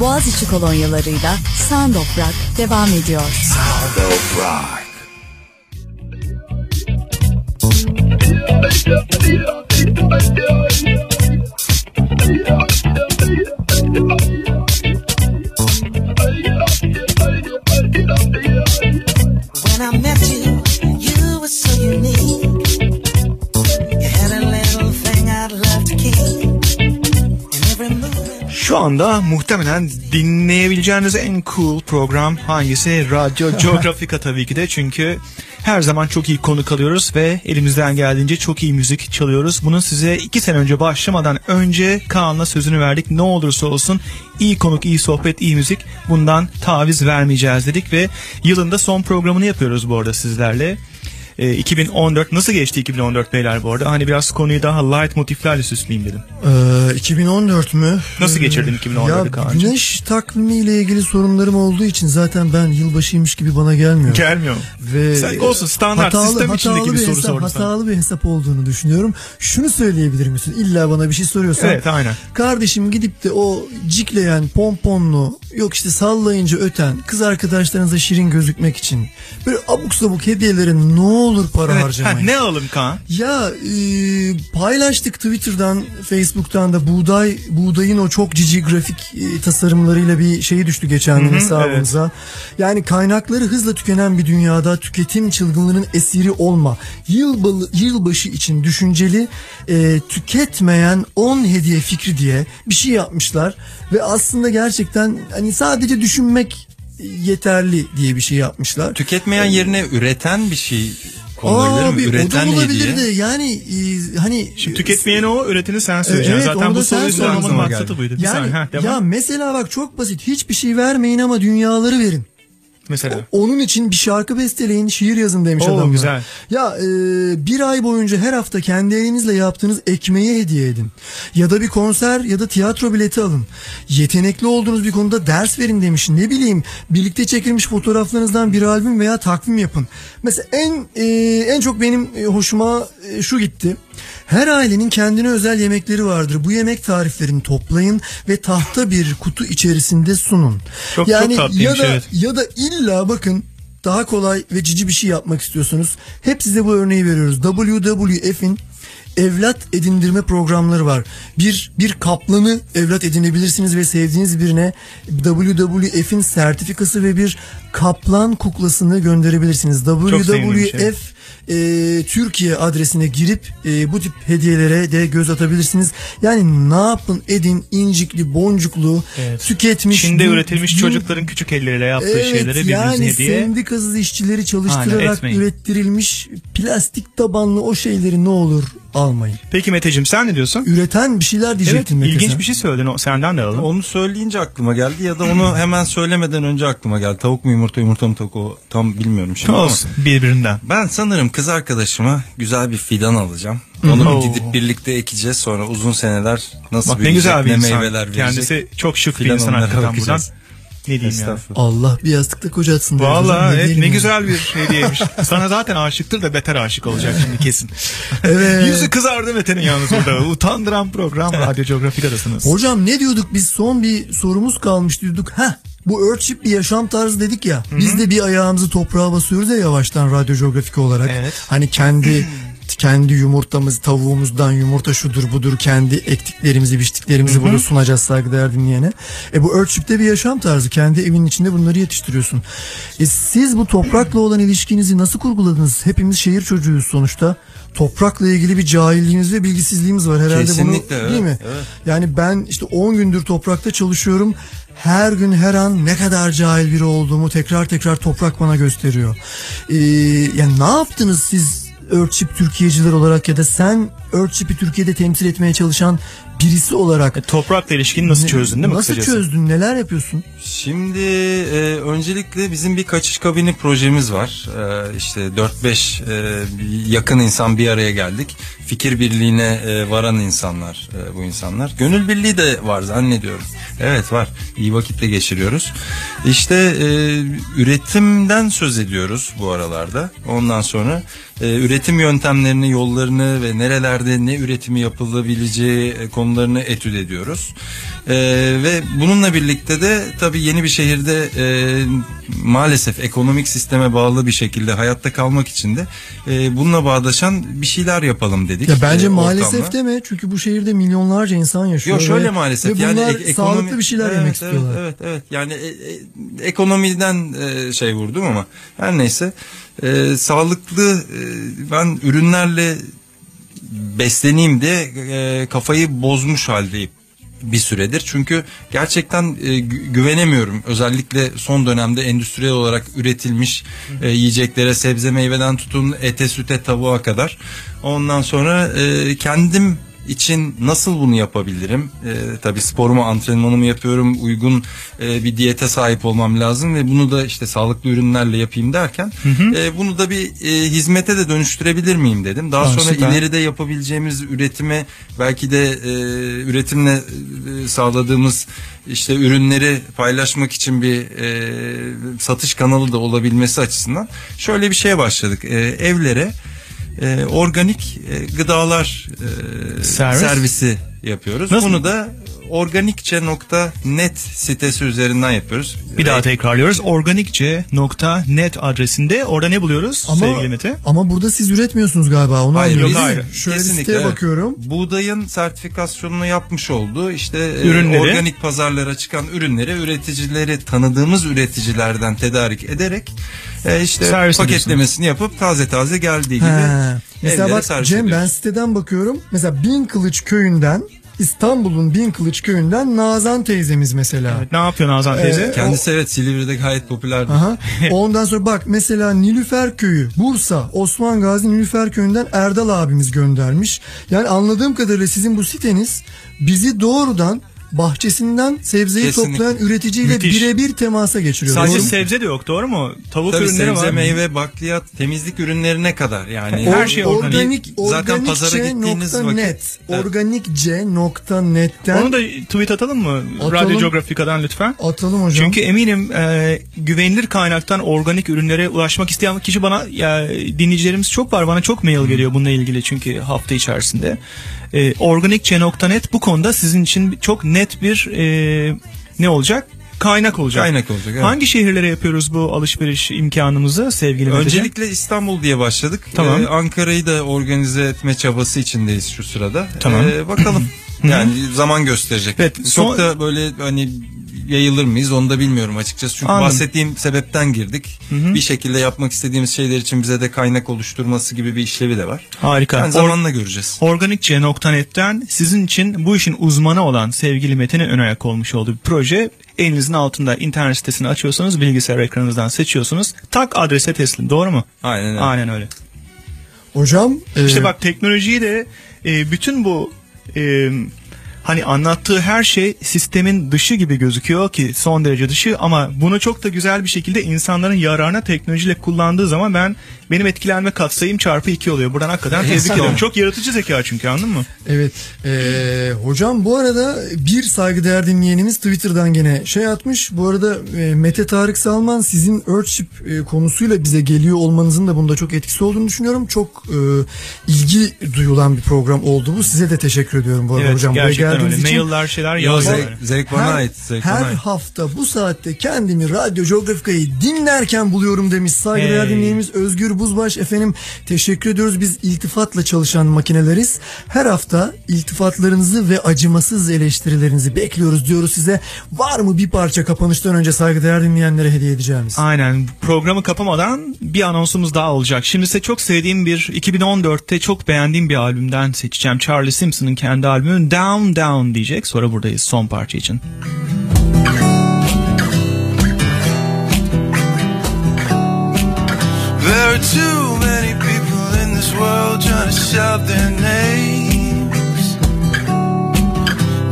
Boğaziçi kolonyalarıyla Sound of Rock devam ediyor.
Sound of rock.
When I met
Şu anda muhtemelen dinleyebileceğiniz en cool program hangisi? Radyo Geografika tabii ki de çünkü her zaman çok iyi konuk alıyoruz ve elimizden geldiğince çok iyi müzik çalıyoruz. Bunu size iki sene önce başlamadan önce Kaan'la sözünü verdik. Ne olursa olsun iyi konuk, iyi sohbet, iyi müzik bundan taviz vermeyeceğiz dedik ve yılında son programını yapıyoruz bu arada sizlerle. Ee, 2014 nasıl geçti 2014 beyler bu arada? Hani biraz konuyu daha light motiflerle süsleyeyim dedim.
Ee, 2014 mü?
Nasıl geçirdin 2014'ü
Ya
Kaan'cığım?
güneş takvimiyle ilgili sorunlarım olduğu için zaten ben yılbaşıymış gibi bana gelmiyor.
Gelmiyor.
Ve
Sen olsun, standart, sistem içindeki
hatalı
bir soru
hesap,
sordum sana.
Hatalı bir hesap olduğunu düşünüyorum. Şunu söyleyebilir misin? İlla bana bir şey soruyorsan.
Evet, aynen.
Kardeşim gidip de o cikleyen, pomponlu, yok işte sallayınca öten, kız arkadaşlarınıza şirin gözükmek için böyle abuk sabuk hediyelerin ne olur para
Evet,
harcamayın.
ha, ne alalım Kaan?
Ya e, paylaştık Twitter'dan, Facebook'tan da buğday buğdayın o çok cici grafik e, tasarımlarıyla bir şey düştü geçen gün hesabımıza. Yani kaynakları hızla tükenen bir dünyada tüketim çılgınlığının esiri olma. Yıl yılbaşı için düşünceli e, tüketmeyen 10 hediye fikri diye bir şey yapmışlar ve aslında gerçekten hani sadece düşünmek yeterli diye bir şey yapmışlar.
Tüketmeyen yerine üreten bir şey konulabilir
Abi
mi?
o
Üreten
da olabilir
hediye.
de yani e, hani
Şimdi tüketmeyeni o, üreteni sen söyleyeceksin.
Evet,
Zaten bu soruyu sormamın
sormamız
maksadı buydu. Bir
Yani
saniye. Ha, devam.
ya mesela bak çok basit. Hiçbir şey vermeyin ama dünyaları verin.
Mesela.
Onun için bir şarkı besteleyin, şiir yazın demiş
Oo,
adamlar.
güzel.
Ya e, bir ay boyunca her hafta kendi elinizle yaptığınız ekmeği hediye edin. Ya da bir konser ya da tiyatro bileti alın. Yetenekli olduğunuz bir konuda ders verin demiş. Ne bileyim birlikte çekilmiş fotoğraflarınızdan bir albüm veya takvim yapın. Mesela en e, en çok benim e, hoşuma e, şu gitti. Her ailenin kendine özel yemekleri vardır. Bu yemek tariflerini toplayın ve tahta bir kutu içerisinde sunun.
Çok- çok
yani
tatlıymış,
ya da
evet.
ya da illa bakın daha kolay ve cici bir şey yapmak istiyorsunuz. Hep size bu örneği veriyoruz. WWF'in evlat edindirme programları var. Bir bir kaplanı evlat edinebilirsiniz ve sevdiğiniz birine WWF'in sertifikası ve bir kaplan kuklasını gönderebilirsiniz. WWF e, Türkiye adresine girip e, bu tip hediyelere de göz atabilirsiniz. Yani ne yapın edin incikli boncuklu
Evet.
tüketmiş.
Çin'de
gün-
üretilmiş
gün-
çocukların küçük elleriyle yaptığı
Evet,
şeylere birbirimize
yani
hediye.
sendikasız işçileri
Aynen,
çalıştırarak
etmeyin.
ürettirilmiş plastik tabanlı o şeyleri ne olur almayın.
Peki Meteciğim sen ne diyorsun?
Üreten bir şeyler
Evet
diyecektin Mete
ilginç
sen.
bir şey söyledin o- senden de alalım.
Onu söyleyince aklıma geldi ya da onu hemen söylemeden önce aklıma geldi. Tavuk mu yumurta yumurta mı tavuk o tam bilmiyorum şimdi
Olsun,
ama.
birbirinden.
Ben sanırım kız arkadaşıma güzel bir fidan alacağım. Onu
Oo.
gidip birlikte ekeceğiz sonra uzun seneler nasıl
Bak ne
büyüyecek,
güzel bir
ne
insan.
meyveler verecek.
Kendisi çok şık bir insan hakikaten buradan. Ne diyeyim yani.
Allah bir yastıkta kocatsın.
Valla evet ne
yani.
güzel bir hediyeymiş. Sana zaten aşıktır da beter aşık olacak şimdi kesin.
Evet.
Yüzü kızardı Mete'nin yalnız burada. Utandıran program Radyo Coğrafika'dasınız.
Hocam ne diyorduk biz son bir sorumuz kalmış diyorduk. Heh bu earthship bir yaşam tarzı dedik ya. Biz de bir ayağımızı toprağa basıyoruz ya yavaştan radyo coğrafik olarak. Hani kendi kendi yumurtamız tavuğumuzdan yumurta şudur budur kendi ektiklerimizi biçtiklerimizi
Hı hı.
burada sunacağız saygıdeğer dinleyene. E bu earthship'te bir yaşam tarzı. Kendi evinin içinde bunları yetiştiriyorsun. E siz bu toprakla olan ilişkinizi nasıl kurguladınız? Hepimiz şehir çocuğuyuz sonuçta. Toprakla ilgili bir cahilliğimiz ve bilgisizliğimiz var herhalde
Kesinlikle,
bunu
evet,
değil mi?
evet.
Yani ben işte 10 gündür toprakta çalışıyorum. Her gün her an ne kadar cahil biri olduğumu tekrar tekrar toprak bana gösteriyor. Ee, yani ne yaptınız siz Earthship Türkiye'ciler olarak ya da sen Earthship'i Türkiye'de temsil etmeye çalışan birisi olarak
toprakla ilişkini nasıl çözdün değil mi
Nasıl
kısacası?
çözdün? Neler yapıyorsun?
Şimdi e, öncelikle bizim bir kaçış kabini projemiz var. E, işte 4-5 e, yakın insan bir araya geldik. Fikir birliğine e, varan insanlar e, bu insanlar. Gönül birliği de var zannediyorum. Evet var. İyi vakitte geçiriyoruz. İşte e, üretimden söz ediyoruz bu aralarda. Ondan sonra e, üretim yöntemlerini, yollarını ve nerelerde ne üretimi yapılabileceği e, konularını etüt ediyoruz. E, ve bununla birlikte de tabii yeni bir şehirde e, maalesef ekonomik sisteme bağlı bir şekilde hayatta kalmak için de e, bununla bağdaşan bir şeyler yapalım dedik.
Ya bence
e,
maalesef
ortamla.
deme çünkü bu şehirde milyonlarca insan yaşıyor.
Yok şöyle
ve-
maalesef
ve
yani ek-
sağlıklı bir şeyler
evet,
yemek
evet,
istiyorlar.
Evet evet yani e, e, ekonomiden e, şey vurdum ama her neyse e, sağlıklı e, ben ürünlerle besleneyim diye e, kafayı bozmuş haldeyim bir süredir. Çünkü gerçekten e, gü- güvenemiyorum. Özellikle son dönemde endüstriyel olarak üretilmiş e, yiyeceklere sebze meyveden tutun ete süte tavuğa kadar. Ondan sonra e, kendim için nasıl bunu yapabilirim? E, tabii sporumu, antrenmanımı yapıyorum. Uygun e, bir diyete sahip olmam lazım ve bunu da işte sağlıklı ürünlerle yapayım derken e, bunu da bir e, hizmete de dönüştürebilir miyim dedim. Daha
Aa,
sonra
süper.
ileride yapabileceğimiz üretime belki de e, üretimle e, sağladığımız işte ürünleri paylaşmak için bir e, satış kanalı da olabilmesi açısından şöyle bir şeye başladık. E, evlere e, organik e, gıdalar e,
Servis.
servisi yapıyoruz.
Nasıl?
Bunu da organikçe.net sitesi üzerinden yapıyoruz.
Bir daha tekrarlıyoruz. Organikçe.net adresinde orada ne buluyoruz
Ama,
sevgili Mete?
ama burada siz üretmiyorsunuz galiba onu
Hayır,
anlıyorum.
hayır.
Şöyle
Kesinlikle,
siteye bakıyorum.
Buğdayın sertifikasyonunu yapmış olduğu işte e,
Ürünleri.
organik pazarlara çıkan ürünleri üreticileri tanıdığımız üreticilerden tedarik ederek e, işte
Servis
paketlemesini yapıp taze taze geldiği gibi.
Mesela bak Cem ben
ediyoruz.
siteden bakıyorum. Mesela Bin Kılıç köyünden İstanbul'un Bin Kılıç köyünden Nazan teyzemiz mesela.
Ne yapıyor Nazan teyze?
Ee,
Kendisi evet Silivri'de gayet popüler.
Aha. Ondan sonra bak mesela Nilüfer Köyü, Bursa, Osman Gazi Nilüfer Köyü'nden Erdal abimiz göndermiş. Yani anladığım kadarıyla sizin bu siteniz bizi doğrudan bahçesinden sebzeyi
Kesinlikle.
toplayan üreticiyle
Müthiş.
birebir temasa geçiriyor.
Sadece
Doğru mu?
sebze de yok doğru mu? Tavuk
Tabii
ürünleri
sebze,
var.
meyve, bakliyat, temizlik ürünlerine kadar yani her şey organik.
organik,
Zaten pazara gittiğiniz vakit
net,
Evet.
organikce.net'ten
Onu da tweet atalım mı?
Atalım.
Radyo Geografika'dan lütfen.
atalım hocam.
Çünkü eminim e, güvenilir kaynaktan organik ürünlere ulaşmak isteyen kişi bana ya, dinleyicilerimiz çok var. Bana çok mail geliyor bununla ilgili çünkü hafta içerisinde. E, organikçe.net bu konuda sizin için çok net bir e, ne olacak? Kaynak olacak.
Kaynak olacak, evet.
Hangi şehirlere yapıyoruz bu alışveriş imkanımızı sevgili?
Öncelikle İstanbul diye başladık.
Tamam.
Ee, Ankara'yı da organize etme çabası içindeyiz şu sırada.
Tamam.
Ee, bakalım. yani zaman gösterecek.
Evet,
Çok
son-
da böyle hani yayılır mıyız onu da bilmiyorum açıkçası. Çünkü
Anladım.
bahsettiğim sebepten girdik. Bir şekilde yapmak istediğimiz şeyler için bize de kaynak oluşturması gibi bir işlevi de var.
Harika.
Yani zamanla göreceğiz.
Organikçe.net'ten sizin için bu işin uzmanı olan sevgili Metin'e ön ayak olmuş olduğu bir proje. Elinizin altında internet sitesini açıyorsunuz, bilgisayar ekranınızdan seçiyorsunuz. Tak adrese teslim. Doğru mu?
Aynen öyle.
Aynen öyle.
Hocam e,
İşte bak teknolojiyi de e, bütün bu e, hani anlattığı her şey sistemin dışı gibi gözüküyor ki son derece dışı ama bunu çok da güzel bir şekilde insanların yararına teknolojiyle kullandığı zaman ben benim etkilenme katsayım çarpı iki oluyor. Buradan hakikaten tebrik ediyorum. Çok yaratıcı zeka çünkü anladın mı?
Evet. Ee, hocam bu arada bir saygıdeğer dinleyenimiz Twitter'dan gene şey atmış. Bu arada e, Mete Tarık Salman sizin Earthship e, konusuyla bize geliyor olmanızın da bunda çok etkisi olduğunu düşünüyorum. Çok e, ilgi duyulan bir program oldu bu. Size de teşekkür ediyorum bu arada
Evet,
hocam.
Gerçekten öyle.
için.
Mailler, şeyler
Yo,
yazıyor.
zevk, zevk bana
Her,
ait. Zevk
her
bana ait.
hafta bu saatte kendimi Radyo Geografika'yı dinlerken buluyorum demiş saygıdeğer
Hey.
dinleyenimiz Özgür Buzbaş. Efendim teşekkür ediyoruz. Biz iltifatla çalışan makineleriz. Her hafta iltifatlarınızı ve acımasız eleştirilerinizi bekliyoruz diyoruz size. Var mı bir parça kapanıştan önce saygıdeğer dinleyenlere hediye edeceğimiz?
Aynen. Programı kapamadan bir anonsumuz daha olacak. Şimdi size çok sevdiğim bir 2014'te çok beğendiğim bir albümden seçeceğim. Charlie Simpson'ın kendi albümü Down Down diyecek. Sonra buradayız son parça için.
There are too many people in this world trying to shout their names.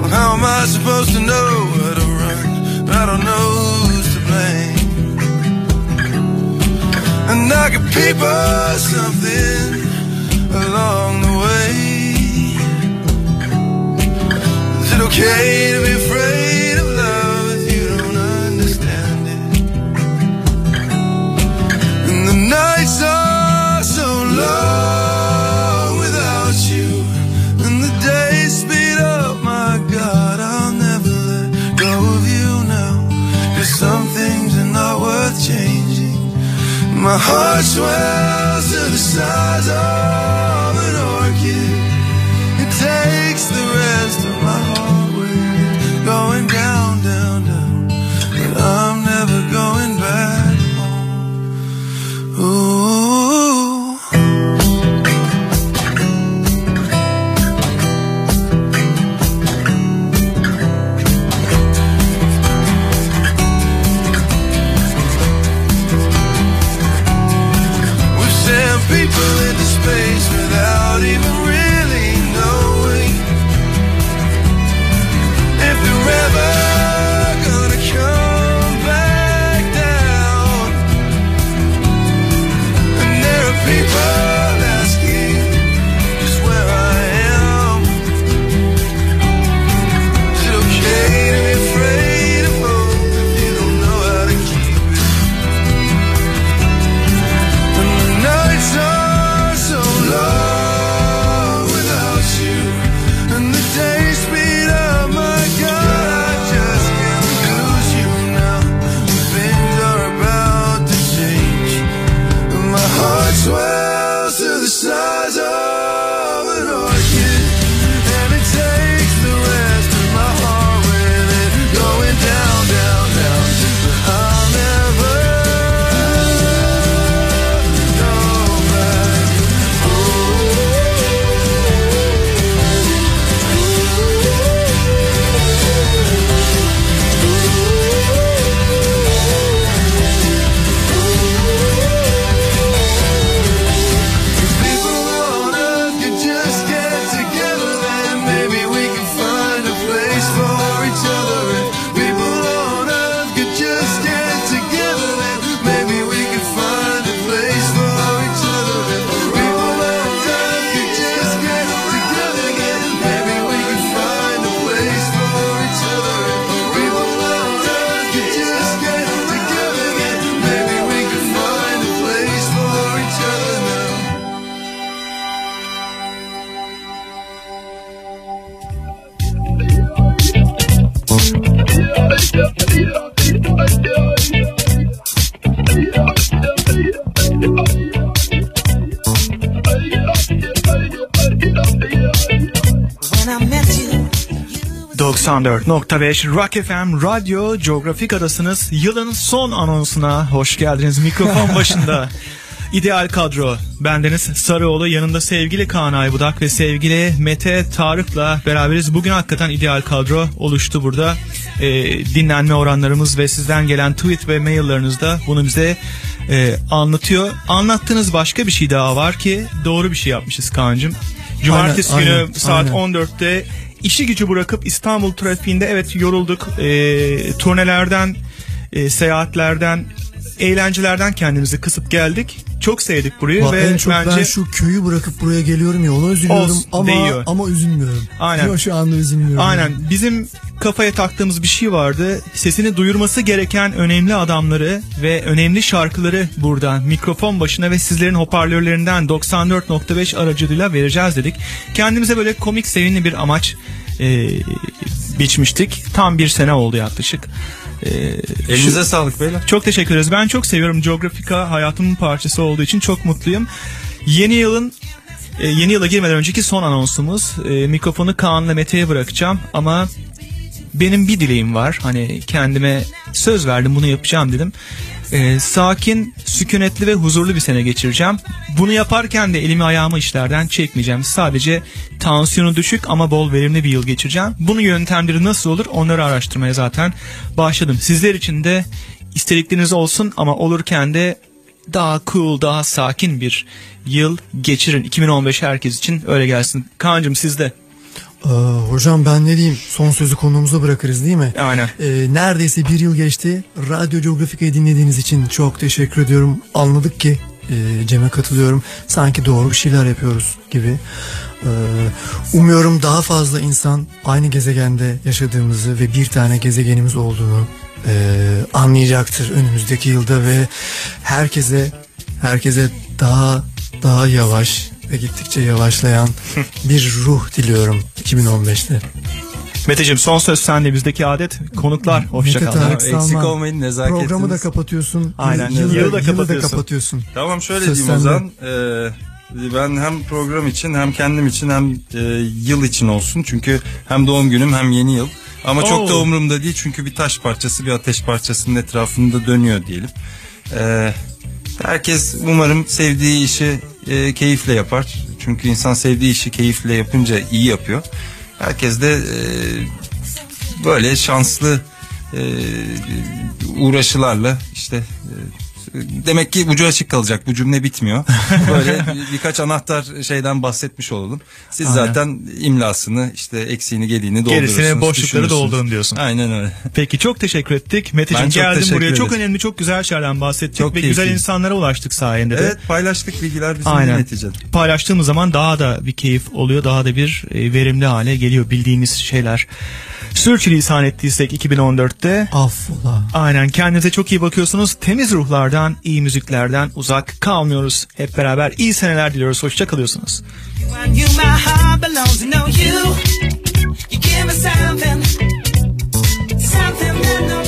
Well, how am I supposed to know where to run? I don't know who's to blame. And I could people something along the Is it okay to be afraid of love if you don't understand it? And the nights are so long without you. And the days speed up, my God, I'll never let go of you now. Cause some things are not worth changing. My heart swells to the size of
94.5 Rock FM Radyo Coğrafika'dasınız. Yılın son anonsuna hoş geldiniz. Mikrofon başında ideal kadro. Bendeniz Sarıoğlu yanında sevgili Kaan Aybudak ve sevgili Mete Tarık'la beraberiz. Bugün hakikaten ideal kadro oluştu burada. Ee, dinlenme oranlarımız ve sizden gelen tweet ve mailleriniz de bunu bize e, anlatıyor. Anlattığınız başka bir şey daha var ki doğru bir şey yapmışız Kaan'cığım. Cumartesi
Aynen,
günü
aynen,
saat
aynen.
14'te işi gücü bırakıp İstanbul trafiğinde evet yorulduk. Ee, turnelerden, e, seyahatlerden, eğlencelerden kendimizi kısıp geldik. Çok sevdik burayı
Bak,
ve
en çok
bence
ben şu köyü bırakıp buraya geliyorum ya ona üzülüyorum
Olsun,
ama
değiyor.
ama üzülmüyorum.
Aynen.
Yo, şu anda üzülmüyorum.
Aynen. Bizim kafaya taktığımız bir şey vardı. Sesini duyurması gereken önemli adamları ve önemli şarkıları burada mikrofon başına ve sizlerin hoparlörlerinden 94.5 aracılığıyla vereceğiz dedik. Kendimize böyle komik sevimli bir amaç e, biçmiştik. Tam bir sene oldu yaklaşık. E,
Elinize
şu-
sağlık beyler.
Çok teşekkür ederiz. Ben çok seviyorum. Geografika hayatımın parçası olduğu için çok mutluyum. Yeni yılın e, yeni yıla girmeden önceki son anonsumuz. E, mikrofonu Kaan'la Mete'ye bırakacağım ama benim bir dileğim var. Hani kendime söz verdim bunu yapacağım dedim. E, sakin, sükunetli ve huzurlu bir sene geçireceğim. Bunu yaparken de elimi ayağımı işlerden çekmeyeceğim. Sadece tansiyonu düşük ama bol verimli bir yıl geçireceğim. Bunun yöntemleri nasıl olur onları araştırmaya zaten başladım. Sizler için de istedikleriniz olsun ama olurken de daha cool, daha sakin bir yıl geçirin. 2015 herkes için öyle gelsin. Kaan'cığım sizde.
Ee, hocam ben ne diyeyim son sözü konuğumuza bırakırız değil mi?
Aynen.
Ee, neredeyse bir yıl geçti. Radyo Geografika'yı dinlediğiniz için çok teşekkür ediyorum. Anladık ki e, Cem'e katılıyorum. Sanki doğru bir şeyler yapıyoruz gibi. Ee, umuyorum daha fazla insan aynı gezegende yaşadığımızı ve bir tane gezegenimiz olduğunu e, anlayacaktır önümüzdeki yılda ve herkese herkese daha daha yavaş ve gittikçe yavaşlayan bir ruh diliyorum 2015'te.
Meteciğim son söz sende bizdeki adet. Konuklar hoşça
Mete
kal.
Tarık
Eksik
Salman,
olmayın, nezaketiniz.
Programı da kapatıyorsun.
Aynen,
Yılı,
yılı da
yılı da
kapatıyorsun.
kapatıyorsun.
Tamam şöyle
Söz
diyeyim o zaman. Ee, ben hem program için hem kendim için hem e, yıl için olsun. Çünkü hem doğum günüm hem yeni yıl. Ama çok da
Oo.
umurumda değil çünkü bir taş parçası bir ateş parçasının etrafında dönüyor diyelim. Ee, herkes umarım sevdiği işi e, keyifle yapar. Çünkü insan sevdiği işi keyifle yapınca iyi yapıyor. Herkes de e, böyle şanslı e, uğraşılarla işte e, demek ki ucu açık kalacak bu cümle bitmiyor. Böyle bir- birkaç anahtar şeyden bahsetmiş olalım. Siz
Aynen.
zaten imlasını işte eksiğini gediğini doldurursunuz.
Gerisini boşlukları doldurun diyorsun.
Aynen öyle.
Peki çok teşekkür ettik. Meteciğim
çok
geldin buraya. Çok
ederim.
önemli, çok güzel şeylerden bahsettik
Çok
ve güzel insanlara ulaştık sayende de.
Evet paylaştık bilgiler bizim
Aynen.
neticede.
Paylaştığımız zaman daha da bir keyif oluyor. Daha da bir e, verimli hale geliyor bildiğimiz şeyler. Sürçülisan ettiysek 2014'te.
Affola.
Aynen kendinize çok iyi bakıyorsunuz. Temiz ruhlardan, iyi müziklerden uzak kalmıyoruz. Hep beraber iyi seneler diliyoruz. Hoşça kalıyorsunuz.
You, give me something, something that nobody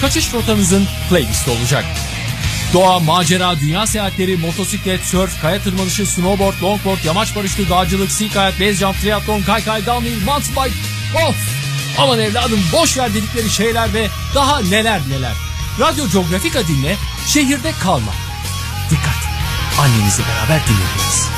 kaçış rotanızın playlisti olacak. Doğa, macera, dünya seyahatleri, motosiklet, sörf, kaya tırmanışı, snowboard, longboard, yamaç paraşütü, dağcılık, sea kayak, base jump, triatlon, kaykay, downhill, mountain bike. Of! Aman evladım boş ver dedikleri şeyler ve daha neler neler. Radyo Geografika dinle, şehirde kalma. Dikkat! Annenizle beraber dinlediniz.